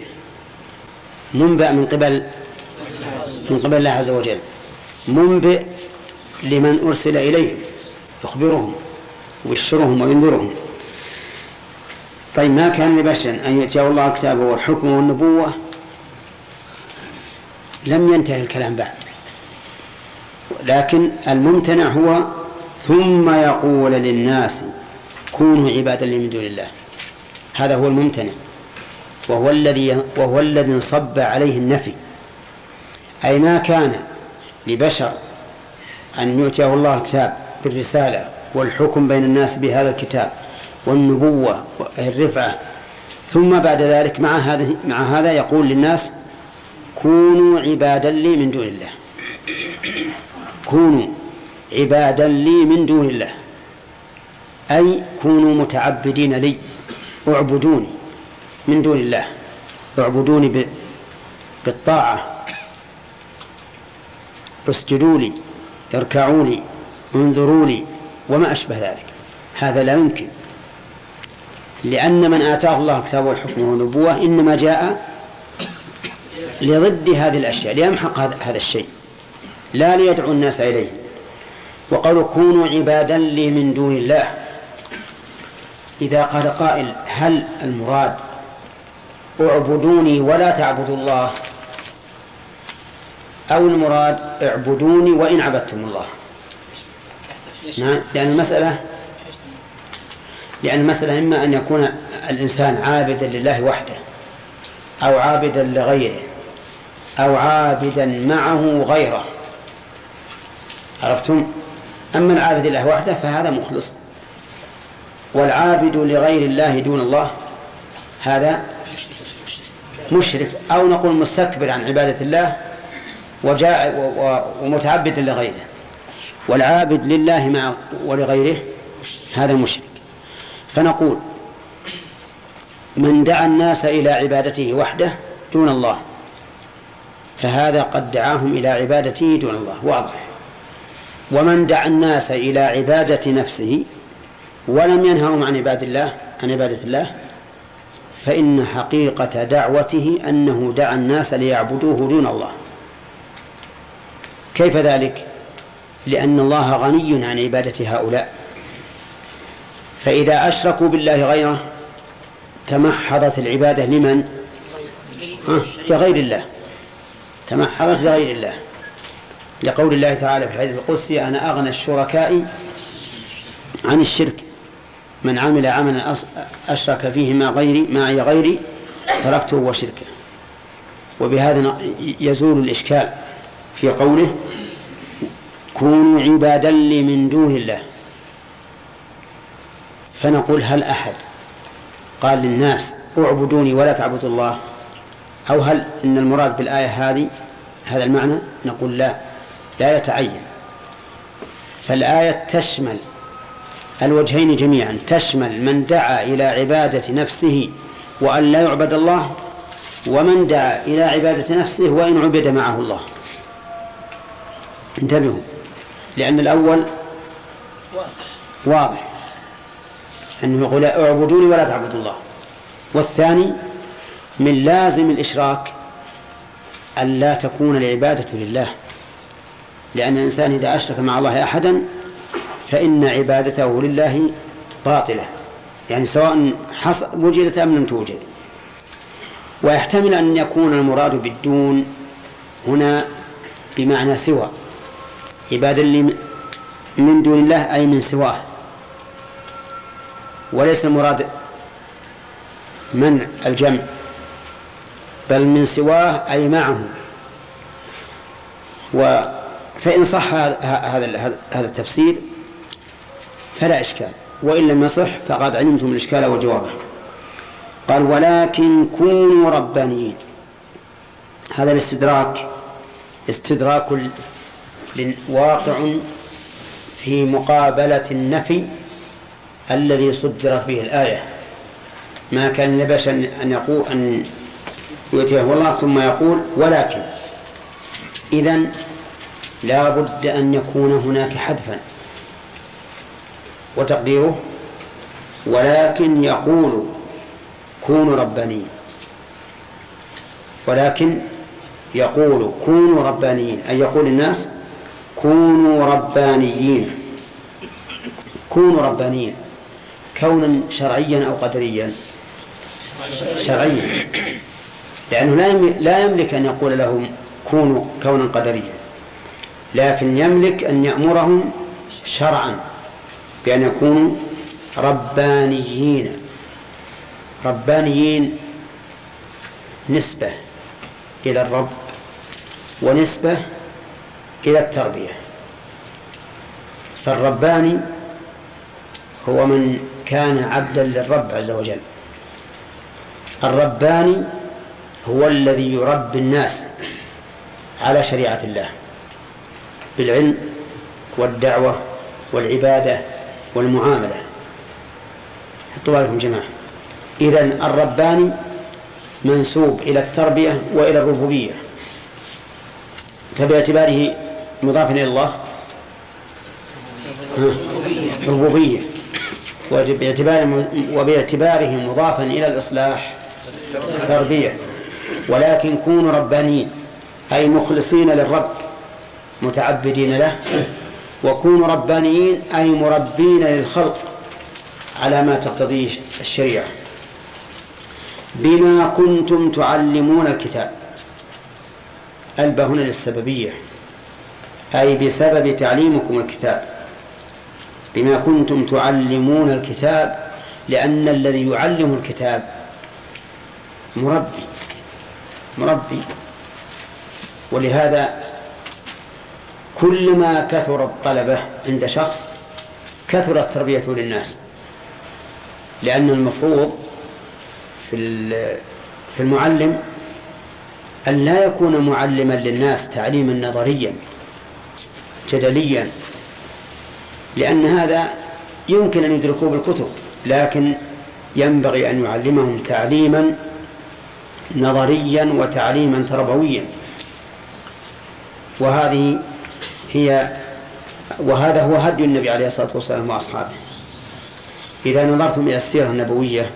منبأ من قبل من قبل الله عز وجل. منبئ لمن أرسل إليهم يخبرهم ويبشرهم وينذرهم. طيب ما كان لبشر أن يؤتيه الله كتابه والحكم والنبوة؟ لم ينتهي الكلام بعد. لكن الممتنع هو ثم يقول للناس كونوا عبادا لي من دون الله. هذا هو الممتنع. وهو الذي وهو الذي انصب عليه النفي. أي ما كان لبشر أن يؤتيه الله كتاب بالرسالة والحكم بين الناس بهذا الكتاب والنبوة والرفعة. ثم بعد ذلك مع هذا مع هذا يقول للناس كونوا عبادا لي من دون الله. كونوا عبادا لي من دون الله. أي كونوا متعبدين لي اعبدوني من دون الله اعبدوني بالطاعة اسجدوا لي اركعوا لي انظروا لي وما أشبه ذلك. هذا لا يمكن لأن من آتاه الله كتابه والحكم والنبوة إنما جاء لضد هذه الأشياء ليمحق هذا الشيء لا ليدعو الناس إليه. وقالوا كونوا عبادا لي من دون الله. إذا قال قائل هل المراد اعبدوني ولا تعبدوا الله؟ أو المراد اعبدوني وإن عبدتم الله؟ نعم لأن المسألة لأن المسألة إما أن يكون الإنسان عابدا لله وحده أو عابدا لغيره أو عابدا معه غيره. عرفتم؟ أما العابد لله وحده فهذا مخلص. والعابد لغير الله دون الله هذا مشرك. أو نقول مستكبر عن عبادة الله وجاء ومتعبد لغيره. والعابد لله مع ولغيره هذا مشرك. فنقول من دعا الناس إلى عبادته وحده دون الله فهذا قد دعاهم إلى عبادته دون الله واضح. ومن دعا الناس إلى عبادة نفسه ولم ينههم عن عباد الله عن عبادة الله فإن حقيقة دعوته أنه دعا الناس ليعبدوه دون الله. كيف ذلك؟ لأن الله غني عن عبادة هؤلاء. فإذا أشركوا بالله غيره تمحضت العبادة لمن؟ لغير الله. تمحضت لغير الله. لقول الله تعالى في الحديث القدسي أنا أغنى الشركاء عن الشرك. من عمل عملا أشرك فيه ما غيري معي غيري تركته وشركه. وبهذا يزول الإشكال في قوله كونوا عبادا لي من دون الله. فنقول هل أحد؟ قال للناس اعبدوني ولا تعبدوا الله. أو هل إن المراد بالآية هذه هذا المعنى؟ نقول لا لا يتعين. فالآية تشمل الوجهين جميعا. تشمل من دعا إلى عبادة نفسه وأن لا يعبد الله ومن دعا إلى عبادة نفسه وإن عبد معه الله. انتبهوا لأن الأول واضح أنه يقول اعبدوني ولا تعبدوا الله. والثاني من لازم الإشراك أن لا تكون العبادة لله. لأن الإنسان إذا أشرك مع الله أحدا فإن عبادته لله باطلة يعني سواء وجدت أم لم توجد. ويحتمل أن يكون المراد بالدون هنا بمعنى سوى عبادا لي من دون الله أي من سواه. وليس المراد منع الجمع بل من سواه أي معه. و فإن صح هذا هذا التفسير فلا إشكال. وإن لم يصح فقد علمتم الإشكال وجوابه قال ولكن كونوا ربانيين. هذا الاستدراك استدراك واقع في مقابلة النفي الذي صدرت به الآية. ما كان لبشا أن يقول أن يؤتيه الله ثم يقول ولكن. إذا لا بد أن يكون هناك حذفا. وتقديره ولكن يقول كونوا ربانيين ولكن يقول كونوا ربانيين أي يقول الناس كونوا ربانيين كونوا ربانيين كونا شرعيا أو قدريا. شرعيا. لأنه لا يملك أن يقول لهم كونوا كونا قدريا لكن يملك أن يأمرهم شرعا. بأن يكونوا ربانيين. ربانيين نسبة إلى الرب ونسبة إلى التربية. فالرباني هو من كان عبدا للرب عز وجل. الرباني هو الذي يربي الناس على شريعة الله بالعلم والدعوة والعبادة والمعاملة. حطوا بالكم جماعة. إذا الرباني منسوب إلى التربية وإلى الربوبية. فباعتباره مضافا إلى الله؟ ربوبية. وباعتباره وباعتباره مضافا إلى الإصلاح. تربية. ولكن كونوا ربانيين أي مخلصين للرب متعبدين له وكونوا ربانيين أي مربين للخلق على ما تقتضيه الشريعة. بما كنتم تعلمون الكتاب. ألبى هنا للسببية. أي بسبب تعليمكم الكتاب. بما كنتم تعلمون الكتاب لأن الذي يعلم الكتاب مربي. مربي. ولهذا كلما كثر الطلبة عند شخص كثرت تربيته للناس. لأن المفروض في في المعلم أن لا يكون معلما للناس تعليما نظريا جدليا لأن هذا يمكن أن يدركوه بالكتب لكن ينبغي أن يعلمهم تعليما نظريا وتعليما تربويا. وهذه هي وهذا هو هدي النبي عليه الصلاة والسلام وأصحابه. إذا نظرتم إلى السيرة النبوية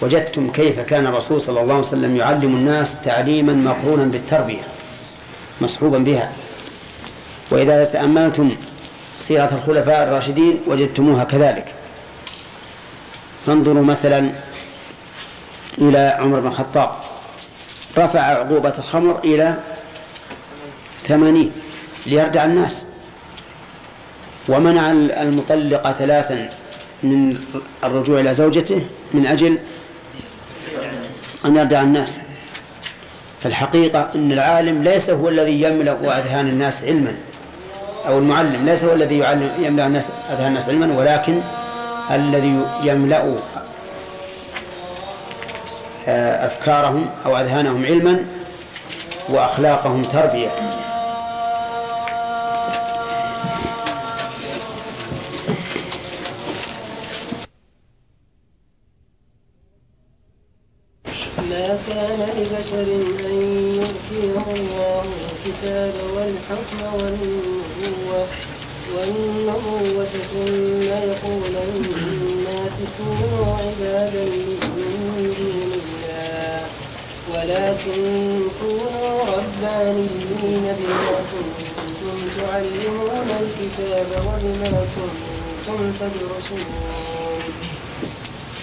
وجدتم كيف كان الرسول صلى الله عليه وسلم يعلم الناس تعليما مقرونا بالتربية مصحوبا بها. وإذا تأملتم سيرة الخلفاء الراشدين وجدتموها كذلك. فانظروا مثلا إلى عمر بن الخطاب. رفع عقوبة الخمر إلى ثمانين. ليردع الناس. ومنع المطلقة ثلاثا من الرجوع إلى زوجته من أجل أن يردع الناس. فالحقيقة أن العالم ليس هو الذي يملأ أذهان الناس علما أو المعلم ليس هو الذي يعلم يملأ الناس أذهان الناس علما ولكن الذي يملأ آه، أفكارهم أو أذهانهم علما وأخلاقهم تربية.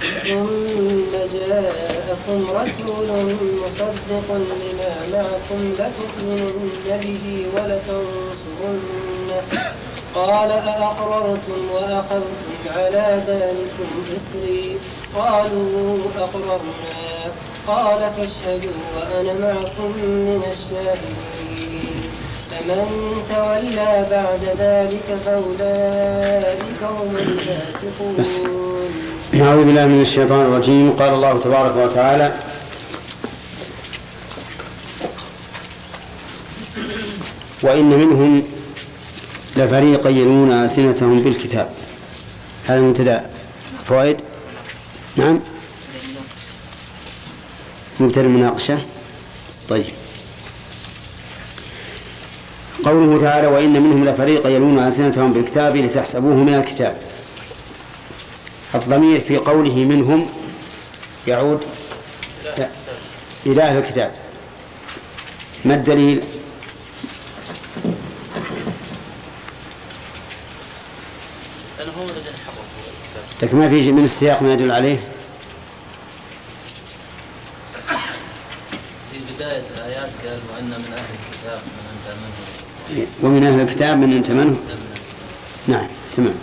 ثم جاءكم رسول مصدق لما معكم لتؤمنن به ولتنصرنه قال أأقررتم وأخذتم على ذلكم إسري؟ قالوا أقررنا. قال فاشهدوا وأنا معكم من الشاهدين. فمن تولى بعد ذلك فأولئك هم الفاسقون أعوذ بالله من الشيطان الرجيم. قال الله تبارك وتعالى وإن منهم لفريقا يلون ألسنتهم بالكتاب. هذا مبتدأ فوائد. نعم. مبتدأ المناقشة طيب. قوله تعالى وإن منهم لفريقا يلون ألسنتهم بالكتاب لتحسبوه من الكتاب. الضمير في قوله منهم يعود إلى أهل الكتاب. ما الدليل؟ لكن ما في من السياق ما يدل عليه في بداية الآيات قال وأن من أهل الكتاب من أنت منهم ومن أهل الكتاب من أنت منه؟ نعم تمام.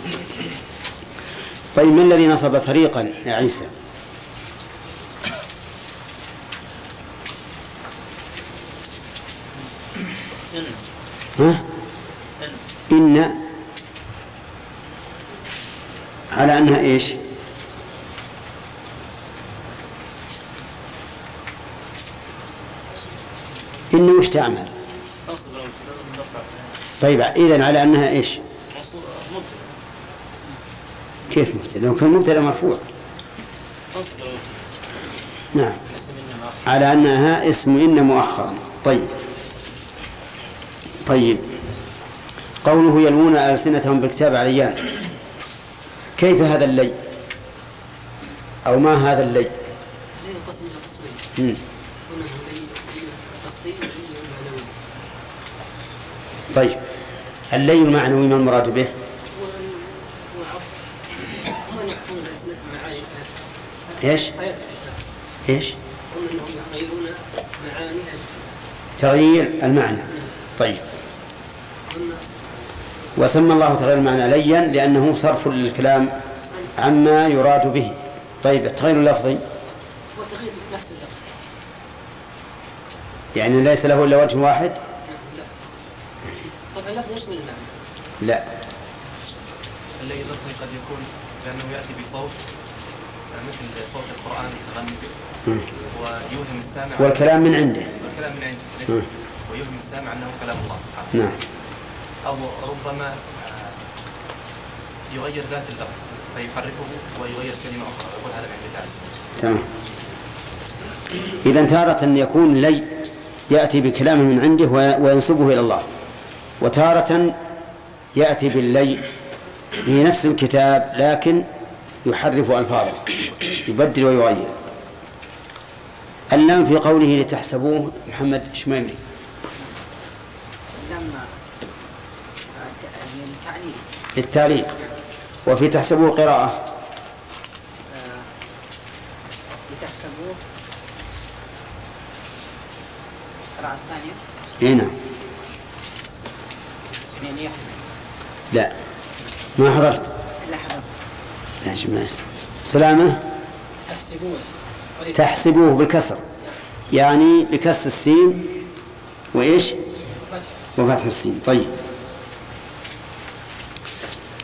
طيب ما الذي نصب فريقا؟ يا عيسى. ها؟ إن على أنها إيش؟ إن وش تعمل؟ طيب إذا على أنها إيش؟ كيف مبتدأ؟ لو كان مبتدأ مرفوع. نعم. على أنها اسم إن مؤخرا. طيب. طيب. قوله يلوون ألسنتهم بالكتاب عليان كيف هذا اللي؟ أو ما هذا اللي؟ طيب. اللي المعنوي ما المراد به؟ آيات الكتاب تغيير المعنى. طيب. وسمى الله تغيير المعنى ليا لأنه صرف للكلام عما يراد به. طيب التغيير اللفظي هو تغيير نفس اللفظ؟ يعني ليس له إلا وجه واحد؟ طبعا اللفظ يشمل المعنى. لا. الليل اللفظي قد يكون لأنه يأتي بصوت مثل صوت القرآن التغني. ويوهم السامع والكلام من عنده. والكلام من عنده. ويوهم السامع أنه كلام الله سبحانه. نعم. أو ربما آه، يغير ذات اللفظ فيحركه ويغير كلمة أخرى يقول هذا من عند الله عز وجل تمام. إذا تارة يكون لي يأتي بكلام من عنده وي- وينسبه إلى الله. وتارة يأتي باللي في نفس الكتاب لكن يحرف ألفاظه يبدل ويغير. اللام في قوله لتحسبوه؟ محمد شميمري يعني للتعليل. وفي تحسبوه قراءة. آه، لتحسبوه القراءة الثانية هنا يعني يحسب لا. ما حضرت؟ إلا حذف لا شماس سلامة. تحسبون. تحسبوه بالكسر. يعني بكسر السين وإيش؟ وفتح السين. طيب.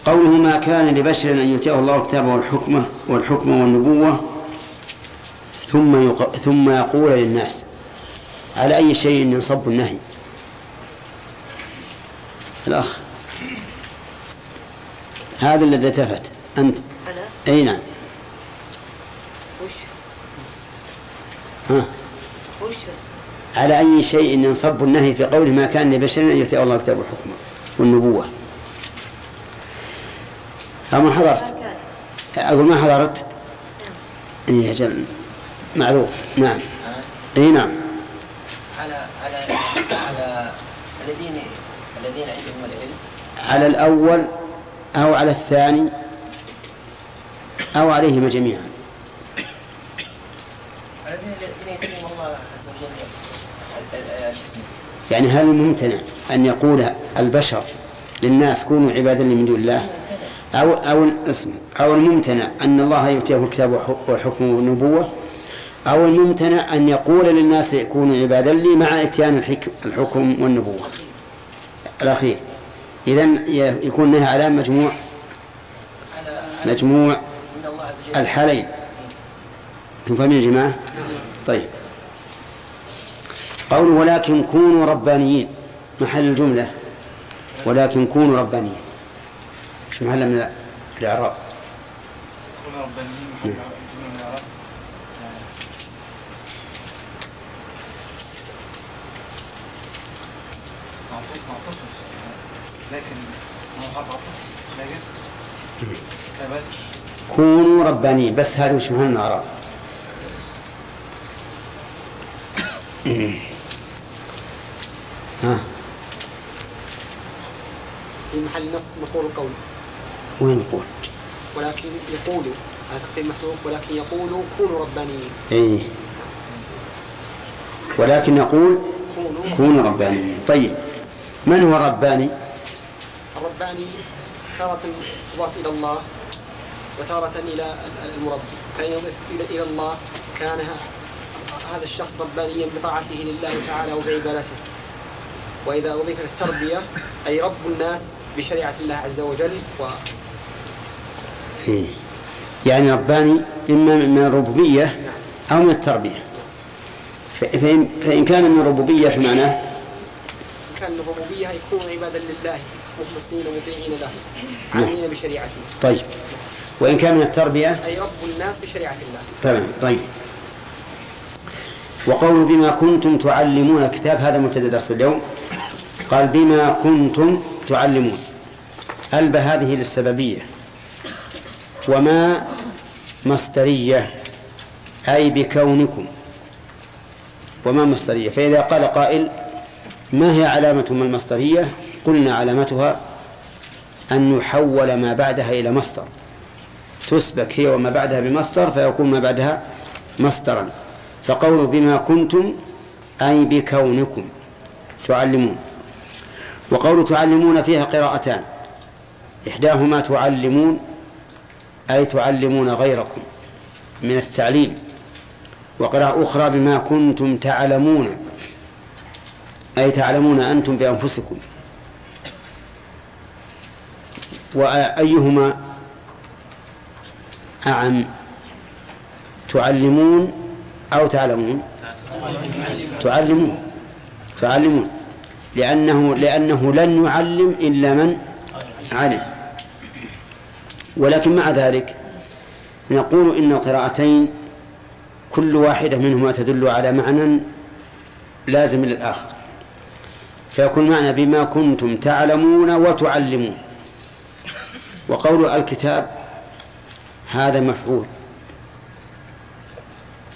قوله ما كان لبشر أن يؤتيه الله الكتاب والحكمة والحكمة والنبوة. ثم يق... ثم يقول للناس على أي شيء ينصب النهي؟ الأخ. هذا الذي التفت أنت. أنا؟ أي نعم. وش؟ ها. وش على أي شيء ينصب النهي في قوله ما كان لبشر أن يؤتيه الله الكتاب والحكمة والنبوة. أما ما حضرت؟ أقول ما حضرت؟ إيه أجل معذور نعم. اي نعم. على على على الذين الذين عندهم العلم. على الأول أو على الثاني أو عليهما جميعا. يعني هل ممتنع أن يقول البشر للناس كونوا عبادا لي من دون الله؟ أو أو الاسم أو الممتنع أن الله يؤتيه الكتاب والح- والحكم والنبوة؟ أو الممتنع أن يقول للناس كونوا عبادا لي مع إتيان الحك- الحكم والنبوة؟ الأخير. إذا يكون نهي على مجموع مجموع الحالين. أنتم فاهمين يا جماعة؟ طيب. قول ولكن كونوا ربانيين. محل الجملة. ولكن كونوا ربانيين. مش محل من الإعراب؟ كونوا ربانيين محل من الإعراب. معطوف معطوف لكن ما هو عطف لكن كذلك ربانيين بس هذا وش محل الإعراب ها؟ في محل نص مقول القول وين نقول؟ ولكن يقول على تقديم محذوف ولكن يقول كونوا ربانيين. إيه. ولكن نقول كونوا. ربانيين. طيب من هو الرباني؟ الرباني تارة تضاف إلى الله. وتارة إلى ال- المربي. فإن إلى الله كان هذا الشخص ربانيا بطاعته لله تعالى وبعبادته. وإذا أضيف التربية أي رب الناس بشريعة الله عز وجل و إيه. يعني رباني إما من الربوبية أو من التربية. فإن, فإن كان من الربوبية فمعناه إن كان من الربوبية يكون عبادا لله مخلصين مطيعين له عاملين بشريعته. طيب. وإن كان من التربية؟ أي رب الناس بشريعة الله. تمام طيب. وقول بما كنتم تعلمون الكتاب هذا مبتدأ درس اليوم. قال بما كنتم تعلمون. ألب هذه للسببية. وما مصدرية أي بكونكم. وما مصدرية. فإذا قال قائل ما هي علامة ما المصدرية؟ قلنا علامتها أن يحول ما بعدها إلى مصدر. تسبك هي وما بعدها بمصدر فيكون ما بعدها مصدرا. فقول بما كنتم أي بكونكم. تعلمون. وقول تعلمون فيها قراءتان. إحداهما تعلمون أي تعلمون غيركم من التعليم. وقراءة أخرى بما كنتم تعلمون أي تعلمون أنتم بأنفسكم. وأيهما أعم. تعلمون أو تعلمون؟ تعلمون. تعلمون. لأنه لأنه لن يعلم إلا من علم. ولكن مع ذلك نقول إن القراءتين كل واحدة منهما تدل على معنى لازم للآخر. فيكون معنى بما كنتم تعلمون وتعلمون. وقول الكتاب هذا مفعول.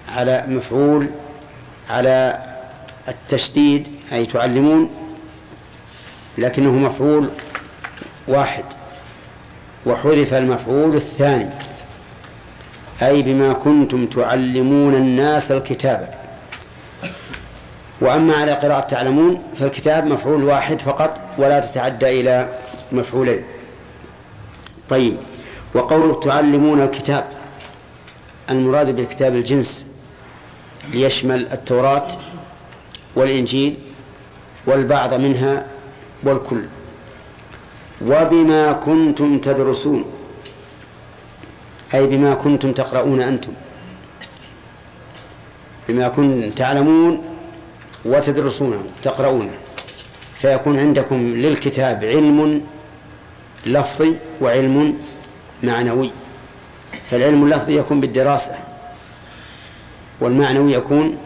على مفعول على التشديد أي تعلمون لكنه مفعول واحد. وحذف المفعول الثاني أي بما كنتم تعلمون الناس الكتاب. وأما على قراءة تعلمون فالكتاب مفعول واحد فقط ولا تتعدى إلى مفعولين. طيب. وقوله تعلمون الكتاب المراد بالكتاب الجنس ليشمل التوراة والإنجيل والبعض منها والكل. وبما كنتم تدرسون أي بما كنتم تقرؤون أنتم. بما كنتم تعلمون وتدرسونه تقرؤونه فيكون عندكم للكتاب علم لفظي وعلم معنوي. فالعلم اللفظي يكون بالدراسة والمعنوي يكون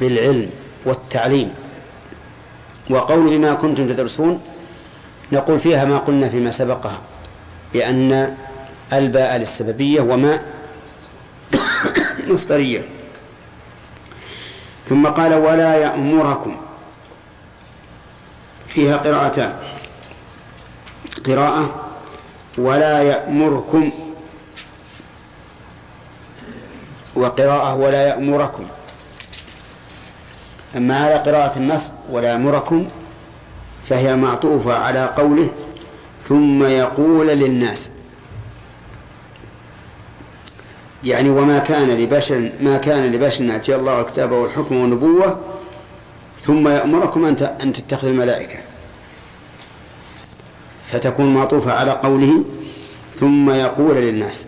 بالعلم والتعليم. وقول بما كنتم تدرسون نقول فيها ما قلنا فيما سبقها بأن الباء للسببية وما مصدرية. ثم قال ولا يأمركم فيها قراءتان. قراءة ولا يأمركم. وقراءة ولا يأمركم. أما على قراءة النصب ولا يأمركم فهي معطوفة على قوله ثم يقول للناس. يعني وما كان لبشر ما كان لبشر أن يأتي الله الكتاب والحكم والنبوة ثم يأمركم أن أن تتخذوا الملائكة. فتكون معطوفة على قوله ثم يقول للناس.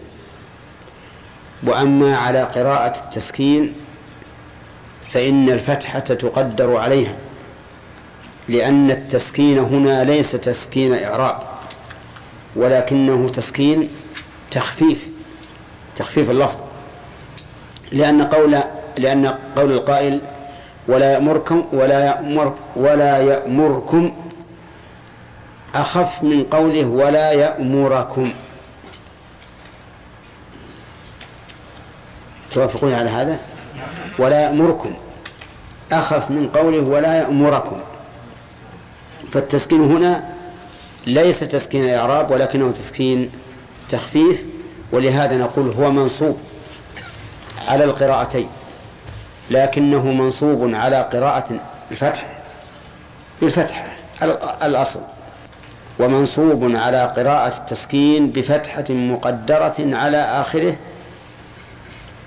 وأما على قراءة التسكين فإن الفتحه تقدر عليها لأن التسكين هنا ليس تسكين إعراب ولكنه تسكين تخفيف تخفيف اللفظ. لأن قول لأن قول القائل ولا يأمركم ولا يأمر ولا يأمركم أخف من قوله ولا يأمركم. توافقون على هذا؟ ولا يأمركم. أخف من قوله ولا يأمركم. فالتسكين هنا ليس تسكين إعراب ولكنه تسكين تخفيف ولهذا نقول هو منصوب على القراءتين لكنه منصوب على قراءة الفتح بالفتح الأصل. ومنصوب على قراءة التسكين بفتحة مقدرة على آخره.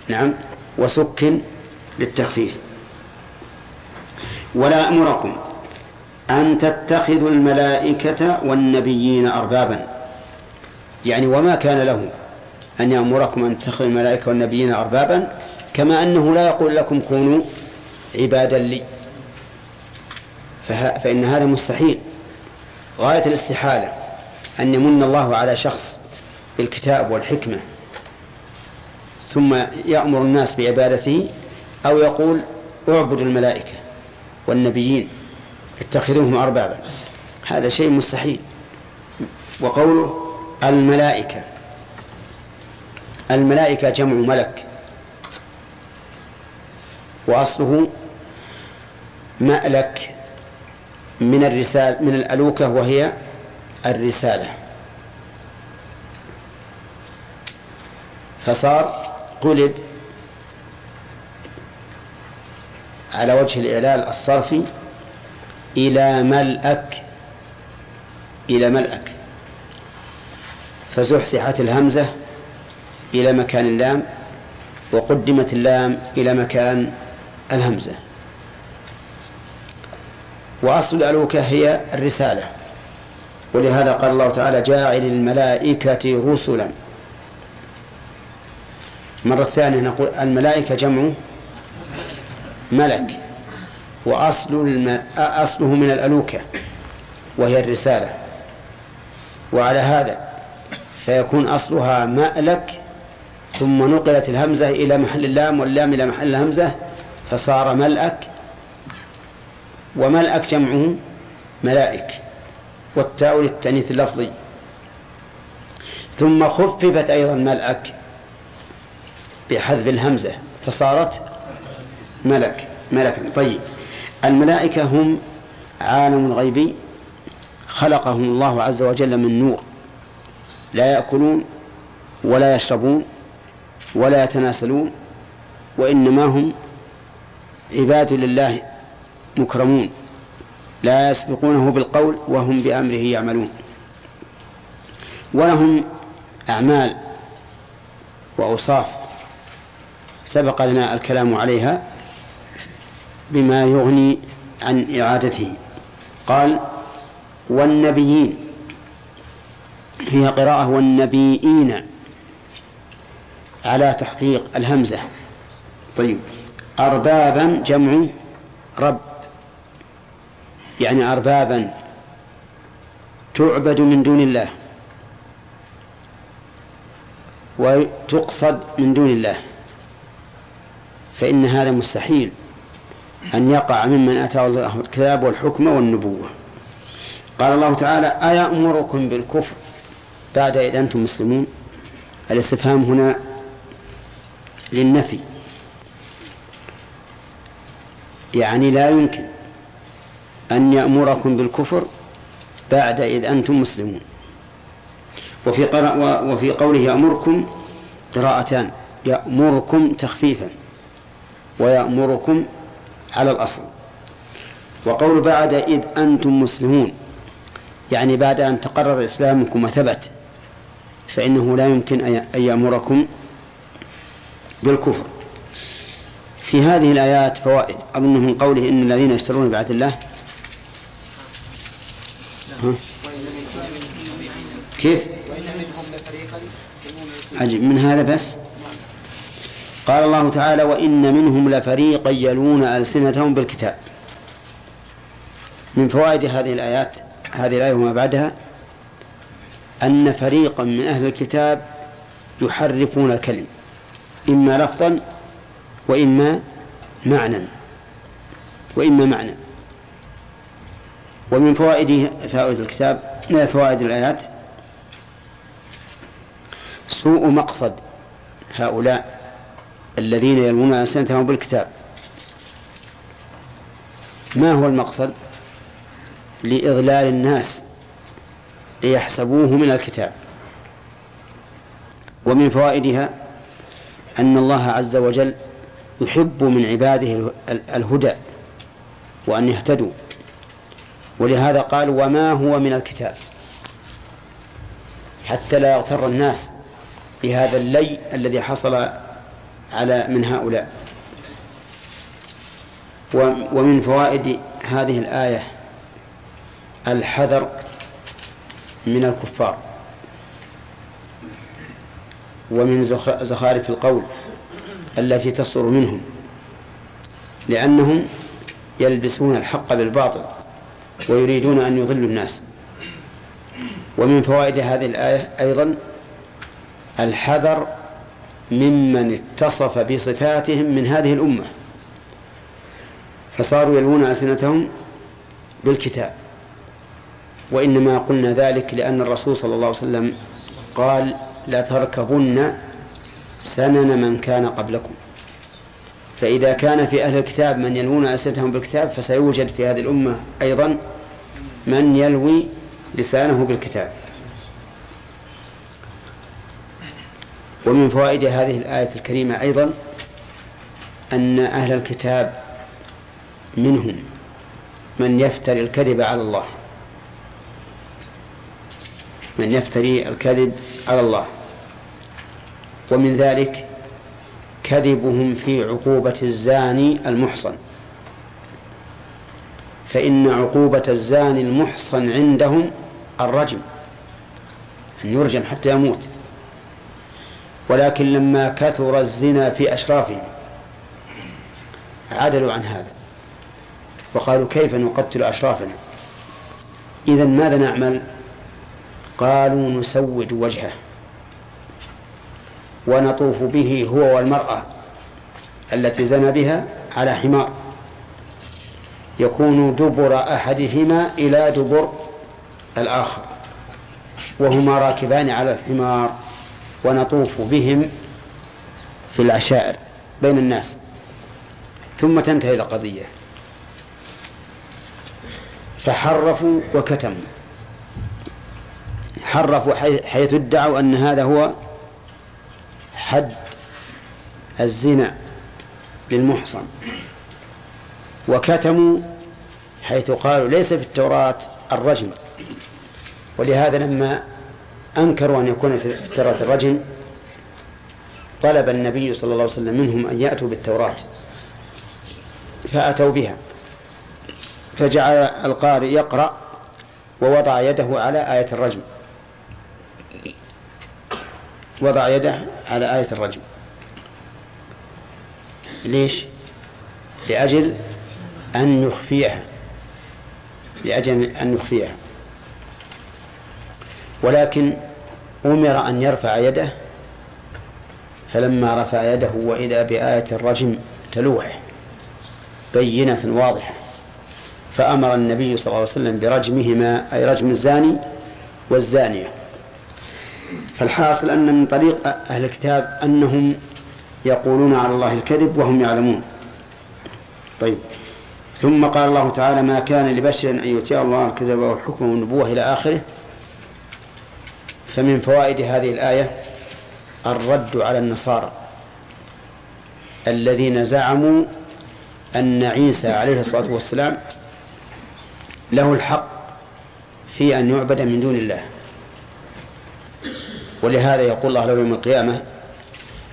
نعم وسك للتخفيف. ولا أمركم أن تتخذوا الملائكة والنبيين أربابا. يعني وما كان لهم أن يأمركم أن تتخذوا الملائكة والنبيين أربابا كما أنه لا يقول لكم كونوا عبادا لي. فإن هذا مستحيل. غاية الاستحالة أن يمن الله على شخص بالكتاب والحكمة ثم يأمر الناس بعبادته أو يقول اعبدوا الملائكة والنبيين اتخذوهم أربابا. هذا شيء مستحيل. وقوله الملائكة الملائكة جمع ملك. وأصله مألك. من الرسال من الألوكة وهي الرسالة. فصار قلب على وجه الإعلال الصرفي إلى ملأك إلى ملأك. فزحزحت الهمزة إلى مكان اللام وقدمت اللام إلى مكان الهمزة. وأصل الألوكة هي الرسالة. ولهذا قال الله تعالى جاعل الملائكة رسلا. مرة ثانية نقول الملائكة جمع ملك وأصل الم... أصله من الألوكة وهي الرسالة. وعلى هذا فيكون أصلها مألك ثم نقلت الهمزة إلى محل اللام واللام إلى محل الهمزة فصار ملأك. وملأك جمعه؟ ملائك. والتاء للتأنيث اللفظي. ثم خففت أيضا ملأك بحذف الهمزة فصارت ملك ملكا. طيب. الملائكة هم عالم غيبي خلقهم الله عز وجل من نور. لا يأكلون ولا يشربون ولا يتناسلون وإنما هم عباد لله مكرمون لا يسبقونه بالقول وهم بأمره يعملون. ولهم أعمال وأوصاف سبق لنا الكلام عليها بما يغني عن إعادته. قال والنبيين فيها قراءة والنبيين على تحقيق الهمزة. طيب أربابا جمع رب يعني أربابا تعبد من دون الله وتقصد من دون الله فإن هذا مستحيل أن يقع ممن أتاه الله الكتاب والحكم والنبوة. قال الله تعالى أيأمركم بالكفر بعد إذ أنتم مسلمون؟ الاستفهام هنا للنفي يعني لا يمكن أن يأمركم بالكفر بعد إذ أنتم مسلمون وفي وفي قوله يأمركم قراءتان يأمركم تخفيفا ويأمركم على الأصل وقول بعد إذ أنتم مسلمون يعني بعد أن تقرر إسلامكم وثبت فإنه لا يمكن أن يأمركم بالكفر في هذه الآيات فوائد أظن من قوله إن الذين يشترون بعهد الله؟ كيف؟ عجب من هذا بس؟ قال الله تعالى وإن منهم لفريقا يلون ألسنتهم بالكتاب. من فوائد هذه الآيات هذه الآية وما بعدها أن فريقا من أهل الكتاب يحرفون الكلم إما لفظا وإما معنى وإما معنى. ومن فوائد فوائد الكتاب فوائد الآيات سوء مقصد هؤلاء الذين يلمون ألسنتهم بالكتاب. ما هو المقصد؟ لإضلال الناس ليحسبوه من الكتاب. ومن فوائدها أن الله عز وجل يحب من عباده الهدى وأن يهتدوا. ولهذا قال وما هو من الكتاب. حتى لا يغتر الناس بهذا اللي الذي حصل على من هؤلاء. ومن فوائد هذه الآية الحذر من الكفار. ومن زخارف القول التي تصدر منهم. لأنهم يلبسون الحق بالباطل. ويريدون أن يضلوا الناس. ومن فوائد هذه الآية أيضا الحذر ممن اتصف بصفاتهم من هذه الأمة. فصاروا يلوون ألسنتهم بالكتاب. وإنما قلنا ذلك لأن الرسول صلى الله عليه وسلم قال لا تركبن سنن من كان قبلكم. فإذا كان في أهل الكتاب من يلوون ألسنتهم بالكتاب فسيوجد في هذه الأمة أيضا من يلوي لسانه بالكتاب. ومن فوائد هذه الآية الكريمة أيضا أن أهل الكتاب منهم من يفتري الكذب على الله. من يفتري الكذب على الله. ومن ذلك كذبهم في عقوبة الزاني المحصن. فإن عقوبة الزاني المحصن عندهم الرجم أن يرجم حتى يموت. ولكن لما كثر الزنا في أشرافهم عدلوا عن هذا. وقالوا كيف نقتل أشرافنا؟ إذا ماذا نعمل؟ قالوا نسود وجهه. ونطوف به هو والمرأة التي زنى بها على حمار. يكون دبر أحدهما إلى دبر الآخر وهما راكبان على الحمار ونطوف بهم في العشائر بين الناس. ثم تنتهي القضية. فحرفوا وكتموا. حرفوا حيث ادعوا أن هذا هو حد الزنا للمحصن. وكتموا حيث قالوا ليس في التوراة الرجم. ولهذا لما أنكروا أن يكون في التوراة الرجم طلب النبي صلى الله عليه وسلم منهم أن يأتوا بالتوراة فأتوا بها. فجعل القارئ يقرأ ووضع يده على آية الرجم. وضع يده على آية الرجم. ليش؟ لأجل أن يخفيها لأجل أن يخفيها ولكن أمر أن يرفع يده فلما رفع يده وإذا بآية الرجم تلوح بينة واضحة فأمر النبي صلى الله عليه وسلم برجمهما أي رجم الزاني والزانية. فالحاصل أن من طريق أهل الكتاب أنهم يقولون على الله الكذب وهم يعلمون. طيب. ثم قال الله تعالى ما كان لبشر أن يؤتيه الله الكذب والحكم والنبوة إلى آخره. فمن فوائد هذه الآية الرد على النصارى الذين زعموا أن عيسى عليه الصلاة والسلام له الحق في أن يعبد من دون الله. ولهذا يقول الله له يوم القيامة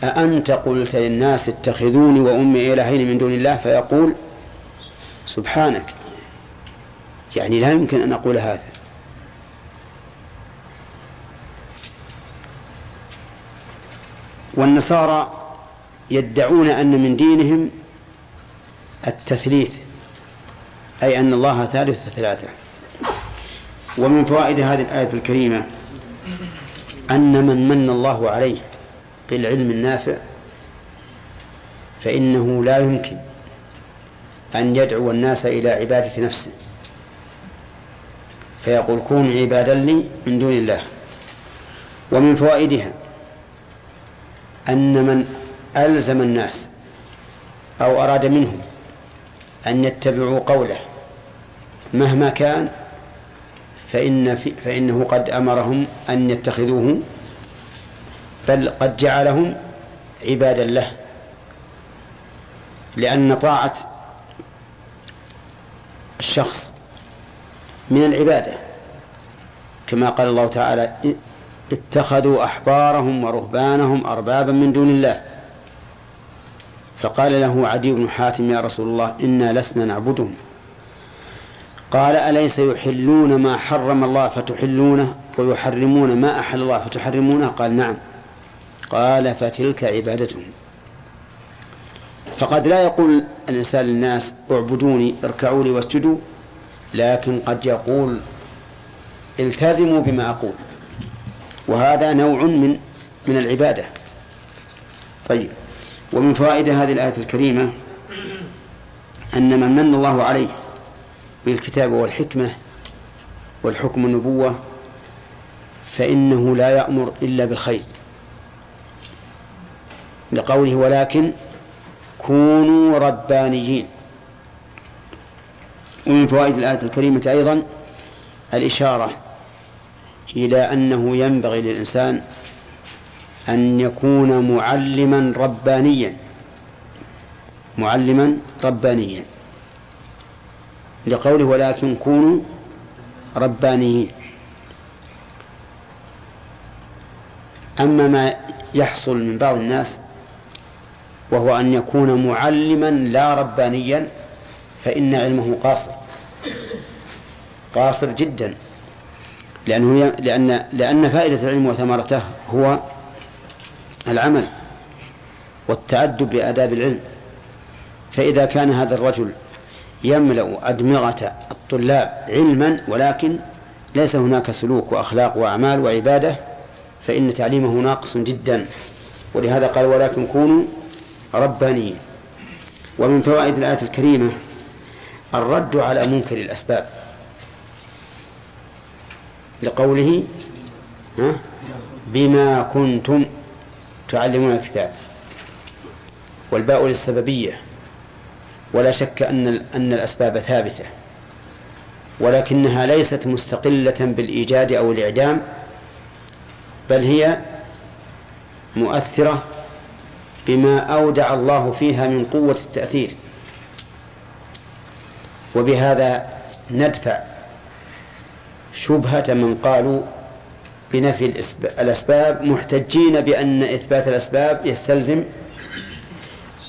أأنت قلت للناس اتخذوني وأمي إلهين من دون الله؟ فيقول سبحانك. يعني لا يمكن أن أقول هذا. والنصارى يدعون أن من دينهم التثليث أي أن الله ثالث ثلاثة. ومن فوائد هذه الآية الكريمة أن من من الله عليه بالعلم النافع فإنه لا يمكن أن يدعو الناس إلى عبادة نفسه. فيقول كونوا عبادا لي من دون الله. ومن فوائدها أن من ألزم الناس أو أراد منهم أن يتبعوا قوله مهما كان فإن فإنه قد أمرهم أن يتخذوه بل قد جعلهم عبادا له لأن طاعة الشخص من العبادة. كما قال الله تعالى اتخذوا أحبارهم ورهبانهم أربابا من دون الله. فقال له عدي بن حاتم يا رسول الله إنا لسنا نعبدهم. قال أليس يحلون ما حرم الله فتحلونه ويحرمون ما أحل الله فتحرمونه؟ قال نعم. قال فتلك عبادتهم. فقد لا يقول الإنسان للناس اعبدوني اركعوا لي واسجدوا لكن قد يقول التزموا بما أقول. وهذا نوع من من العبادة. طيب. ومن فوائد هذه الآية الكريمة أن من من الله عليه بالكتاب والحكمة والحكم النبوة فإنه لا يأمر إلا بالخير. لقوله ولكن كونوا ربانيين. ومن فوائد الآية الكريمة أيضا الإشارة إلى أنه ينبغي للإنسان أن يكون معلما ربانيا. معلما ربانيا. لقوله ولكن كونوا ربانيين أما ما يحصل من بعض الناس وهو أن يكون معلما لا ربانيا فإن علمه قاصر. قاصر جدا. لأنه لأن لأن فائدة العلم وثمرته هو العمل والتأدب بآداب العلم. فإذا كان هذا الرجل يملأ أدمغة الطلاب علما ولكن ليس هناك سلوك وأخلاق وأعمال وعبادة فإن تعليمه ناقص جدا. ولهذا قال ولكن كونوا ربانيين ومن فوائد الآية الكريمة الرد على منكر الأسباب. لقوله بما كنتم تعلمون الكتاب. والباء للسببية ولا شك أن أن الأسباب ثابتة ولكنها ليست مستقلة بالإيجاد أو الإعدام بل هي مؤثرة بما أودع الله فيها من قوة التأثير. وبهذا ندفع شبهة من قالوا بنفي الأسباب محتجين بأن إثبات الأسباب يستلزم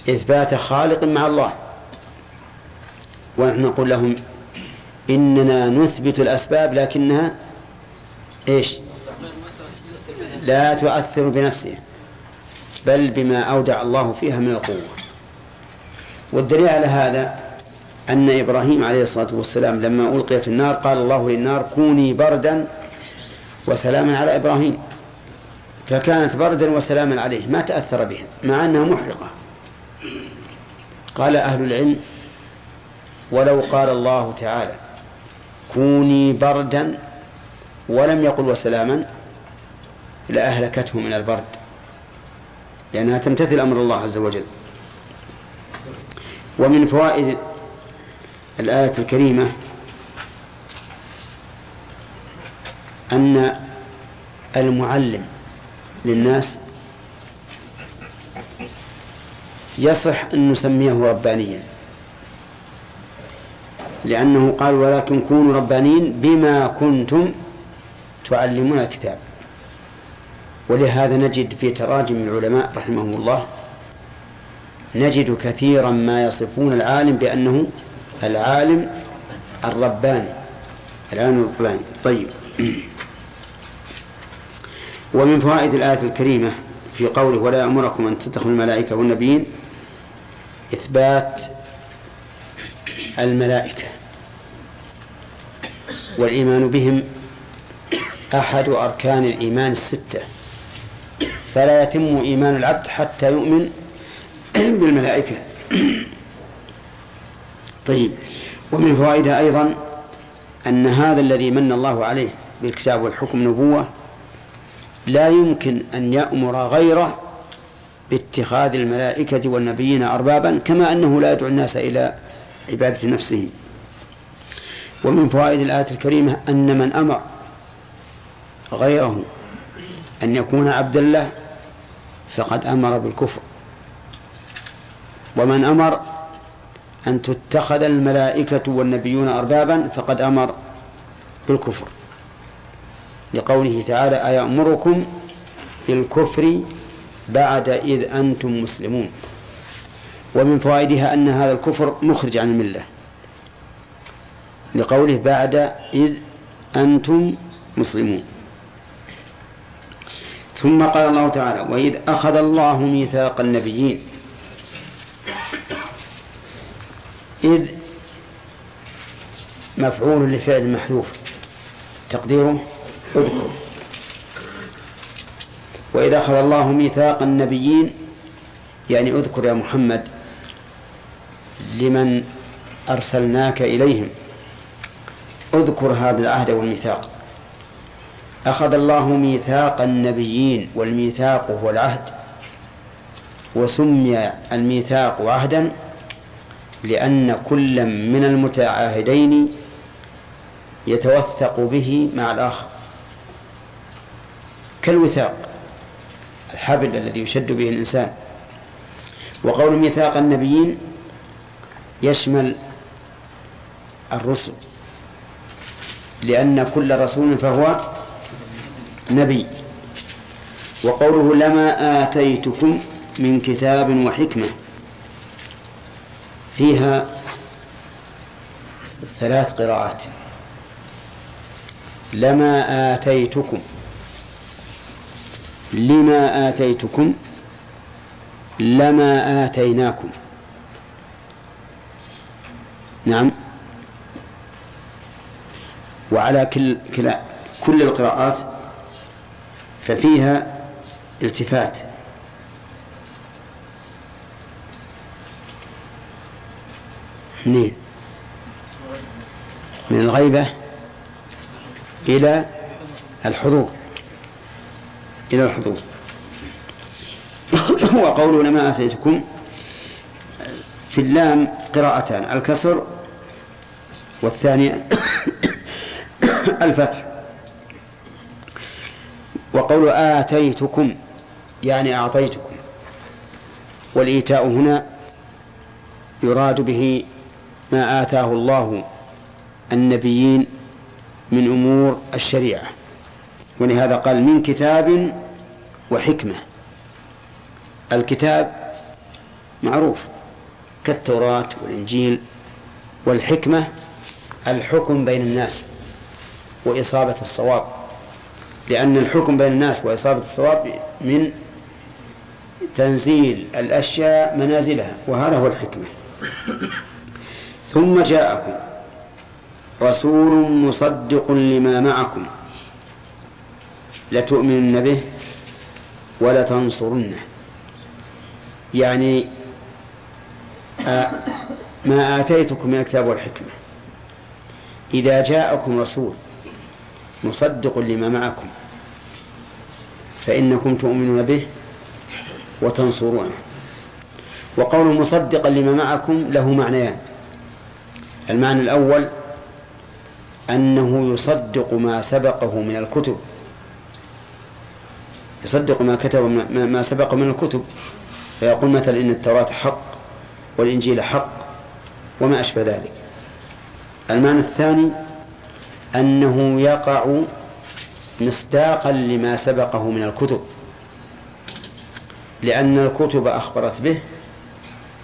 إثبات خالق مع الله. ونحن نقول لهم إننا نثبت الأسباب لكنها إيش؟ لا تؤثر بنفسها بل بما أودع الله فيها من القوة. والدليل على هذا أن إبراهيم عليه الصلاة والسلام لما ألقي في النار قال الله للنار كوني بردا وسلاما على إبراهيم. فكانت بردا وسلاما عليه ما تأثر بها مع أنها محرقة. قال أهل العلم ولو قال الله تعالى كوني بردا ولم يقل وسلاما لأهلكتهم من البرد لأنها تمتثل أمر الله عز وجل. ومن فوائد الآية الكريمة أن المعلم للناس يصح أن نسميه ربانيا. لأنه قال ولكن كونوا ربانيين بما كنتم تعلمون الكتاب. ولهذا نجد في تراجم العلماء رحمهم الله نجد كثيرا ما يصفون العالم بأنه العالم الرباني العالم الرباني. طيب. ومن فوائد الآية الكريمة في قوله ولا يأمركم أن تتخذوا الملائكة والنبيين إثبات الملائكة. والإيمان بهم أحد أركان الإيمان الستة. فلا يتم إيمان العبد حتى يؤمن بالملائكة. طيب ومن فوائدها أيضا أن هذا الذي من الله عليه بالكتاب والحكم نبوة لا يمكن أن يأمر غيره باتخاذ الملائكة والنبيين أربابا كما أنه لا يدعو الناس إلى عبادة نفسه. ومن فوائد الآية الكريمة أن من أمر غيره أن يكون عبدا له فقد أمر بالكفر. ومن أمر أن تتخذ الملائكة والنبيون أربابا فقد أمر بالكفر. لقوله تعالى أيأمركم بالكفر بعد إذ أنتم مسلمون. ومن فوائدها أن هذا الكفر مخرج عن الملة. لقوله بعد إذ أنتم مسلمون. ثم قال الله تعالى وإذ أخذ الله ميثاق النبيين. إذ مفعول لفعل محذوف. تقديره؟ اذكر وإذا أخذ الله ميثاق النبيين يعني اذكر يا محمد لمن أرسلناك إليهم. اذكر هذا العهد والميثاق. أخذ الله ميثاق النبيين والميثاق هو العهد وسمي الميثاق عهدا لأن كل من المتعاهدين يتوثق به مع الآخر. كالوثاق الحبل الذي يشد به الإنسان. وقول ميثاق النبيين يشمل الرسل. لأن كل رسول فهو نبي. وقوله لما آتيتكم من كتاب وحكمة. فيها ثلاث قراءات. لما آتيتكم. لما آتيتكم. لما آتيناكم. نعم. وعلى كل كلا كل القراءات ففيها التفات. منين؟ من الغيبة إلى الحضور. إلى الحضور. وقوله لما آتيتكم في اللام قراءتان الكسر والثانية. الفتح. وقول آتيتكم يعني أعطيتكم. والإيتاء هنا يراد به ما آتاه الله النبيين من أمور الشريعة. ولهذا قال من كتاب وحكمة. الكتاب معروف كالتوراة والإنجيل والحكمة الحكم بين الناس. وإصابة الصواب. لأن الحكم بين الناس وإصابة الصواب من تنزيل الأشياء منازلها وهذا هو الحكمة. ثم جاءكم رسول مصدق لما معكم. لتؤمنن به ولتنصرنه. يعني آه ما آتيتكم من الكتاب والحكمة. إذا جاءكم رسول مصدق لما معكم. فإنكم تؤمنون به وتنصرونه. وقول مصدقا لما معكم له معنيان. المعنى الأول أنه يصدق ما سبقه من الكتب. يصدق ما كتب ما سبق من الكتب. فيقول مثلا إن التوراة حق والإنجيل حق وما أشبه ذلك. المعنى الثاني أنه يقع مصداقا لما سبقه من الكتب. لأن الكتب أخبرت به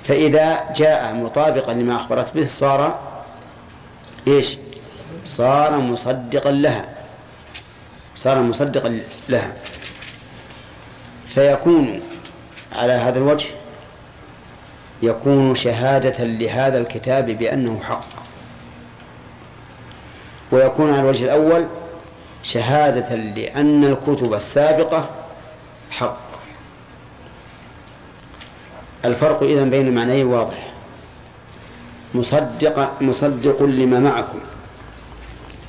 فإذا جاء مطابقا لما أخبرت به صار إيش؟ صار مصدقا لها. صار مصدقا لها. فيكون على هذا الوجه يكون شهادة لهذا الكتاب بأنه حق. ويكون على الوجه الأول شهادة لأن الكتب السابقة حق. الفرق إذن بين المعنيين واضح. مصدق مصدق لما معكم.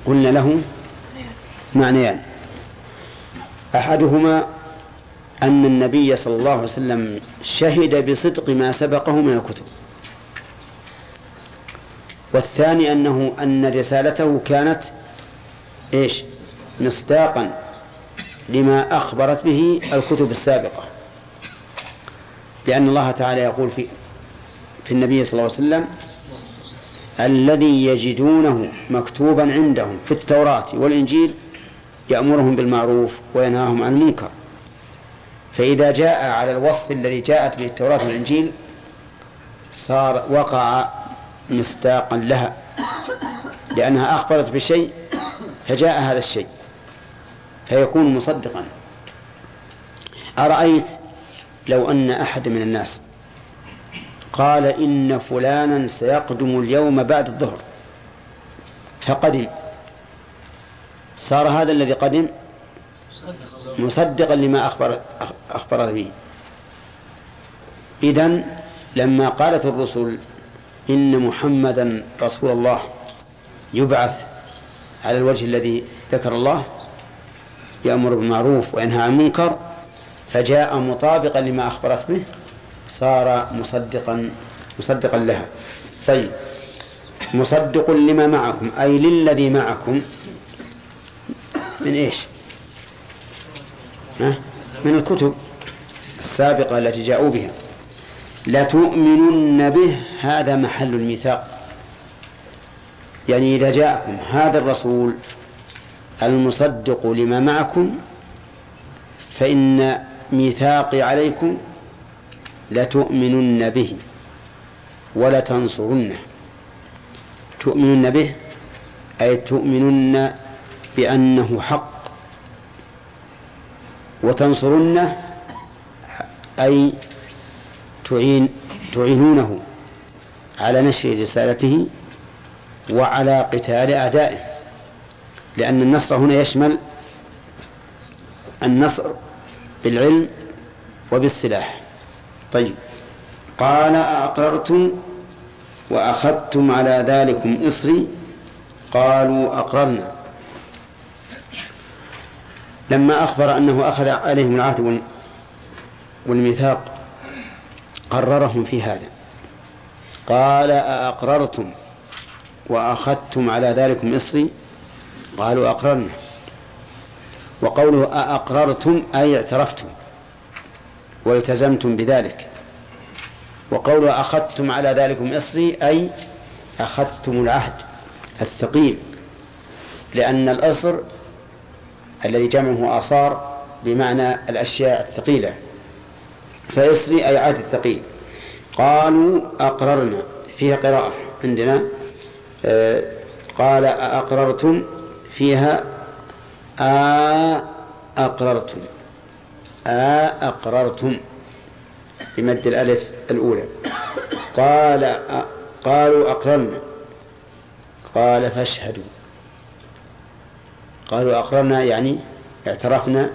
قلنا له معنيان. أحدهما أن النبي صلى الله عليه وسلم شهد بصدق ما سبقه من الكتب. والثاني أنه أن رسالته كانت إيش؟ مصداقا لما أخبرت به الكتب السابقة. لأن الله تعالى يقول في في النبي صلى الله عليه وسلم الذي يجدونه مكتوبا عندهم في التوراة والإنجيل يأمرهم بالمعروف وينهاهم عن المنكر. فإذا جاء على الوصف الذي جاءت به التوراة والإنجيل صار وقع مصداقا لها. لأنها أخبرت بشيء فجاء هذا الشيء فيكون مصدقا. أرأيت لو أن أحد من الناس قال إن فلانا سيقدم اليوم بعد الظهر فقدم. صار هذا الذي قدم مصدقا لما أخبر أخبر به. إذن لما قالت الرسل إن محمدا رسول الله يبعث على الوجه الذي ذكر الله يأمر بالمعروف وينهى عن المنكر فجاء مطابقا لما أخبرت به صار مصدقا مصدقا لها. طيب مصدق لما معكم أي للذي معكم؟ من إيش؟ ها؟ من الكتب السابقة التي جاءوا بها. لتؤمنن به هذا محل الميثاق. يعني إذا جاءكم هذا الرسول المصدق لما معكم فإن ميثاقي عليكم لتؤمنن به ولتنصرنه. تؤمنن به أي تؤمنن بأنه حق. وتنصرنه أي تعين تعينونه على نشر رسالته وعلى قتال أعدائه. لأن النصر هنا يشمل النصر بالعلم وبالسلاح. طيب. قال أأقررتم وأخذتم على ذلكم إصري؟ قالوا أقررنا. لما أخبر أنه أخذ عليهم العهد والميثاق قررهم في هذا. قال أأقررتم وأخذتم على ذلكم إصري قالوا أقررنا. وقوله أأقررتم أي اعترفتم والتزمتم بذلك. وقوله أخذتم على ذلكم إصري أي أخذتم العهد الثقيل. لأن الأصر الذي جمعه آثار بمعنى الأشياء الثقيلة. فإصري أي عهد الثقيل. قالوا أقررنا فيها قراءة عندنا آه قال أقررتم فيها آ أقررتم آ أقررتم بمد الألف الأولى. قال قالوا أقررنا. قال فاشهدوا. قالوا أقررنا يعني اعترفنا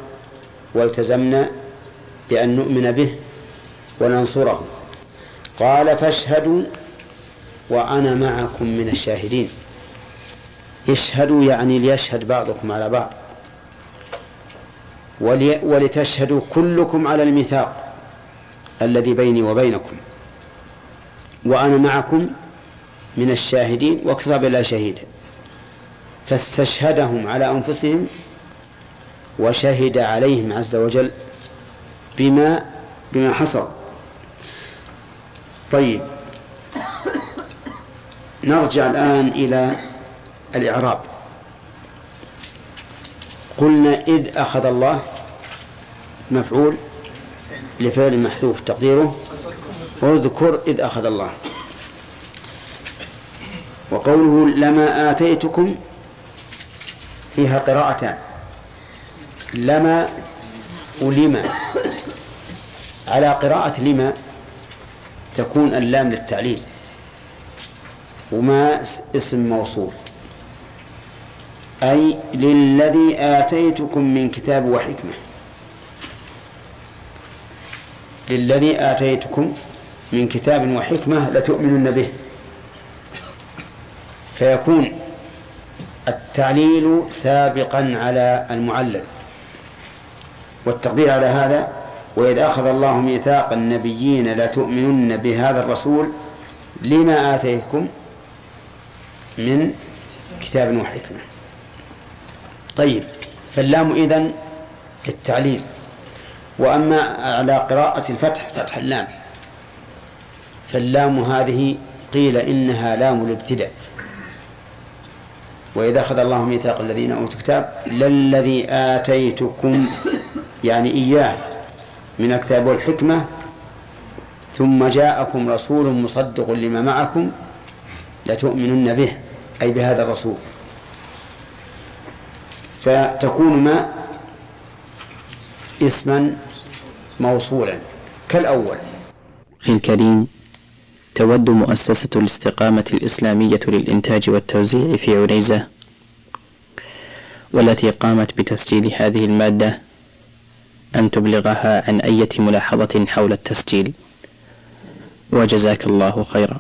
والتزمنا بأن نؤمن به وننصره. قال فاشهدوا وأنا معكم من الشاهدين. اشهدوا يعني ليشهد بعضكم على بعض. ولتشهدوا كلكم على الميثاق الذي بيني وبينكم. وأنا معكم من الشاهدين وكفى بالله شهيدا. فاستشهدهم على أنفسهم وشهد عليهم عز وجل بما بما حصل. طيب. نرجع الآن إلى الإعراب. قلنا إذ أخذ الله مفعول لفعل محذوف تقديره. اذكر إذ أخذ الله. وقوله لما آتيتكم فيها قراءتان. لما ولما على قراءة لما تكون اللام للتعليل وما اسم موصول. أي للذي آتيتكم من كتاب وحكمة. للذي آتيتكم من كتاب وحكمة لتؤمنن به. فيكون التعليل سابقا على المعلل. والتقدير على هذا وإذ أخذ الله ميثاق النبيين لتؤمنن بهذا الرسول لما آتيكم من كتاب وحكمة؟ طيب فاللام إذن للتعليل. وأما على قراءة الفتح فتح اللام. فاللام هذه قيل إنها لام الابتداء وإذا أخذ الله ميثاق الذين أوتوا الكتاب للذي آتيتكم يعني إياه. من الكتاب والحكمة ثم جاءكم رسول مصدق لما معكم لتؤمنن به أي بهذا الرسول. فتكون ما اسما موصولا. كالأول. أخي الكريم تود مؤسسة الاستقامة الإسلامية للإنتاج والتوزيع في عنيزة والتي قامت بتسجيل هذه المادة أن تبلغها عن أية ملاحظة حول التسجيل. وجزاك الله خيرا.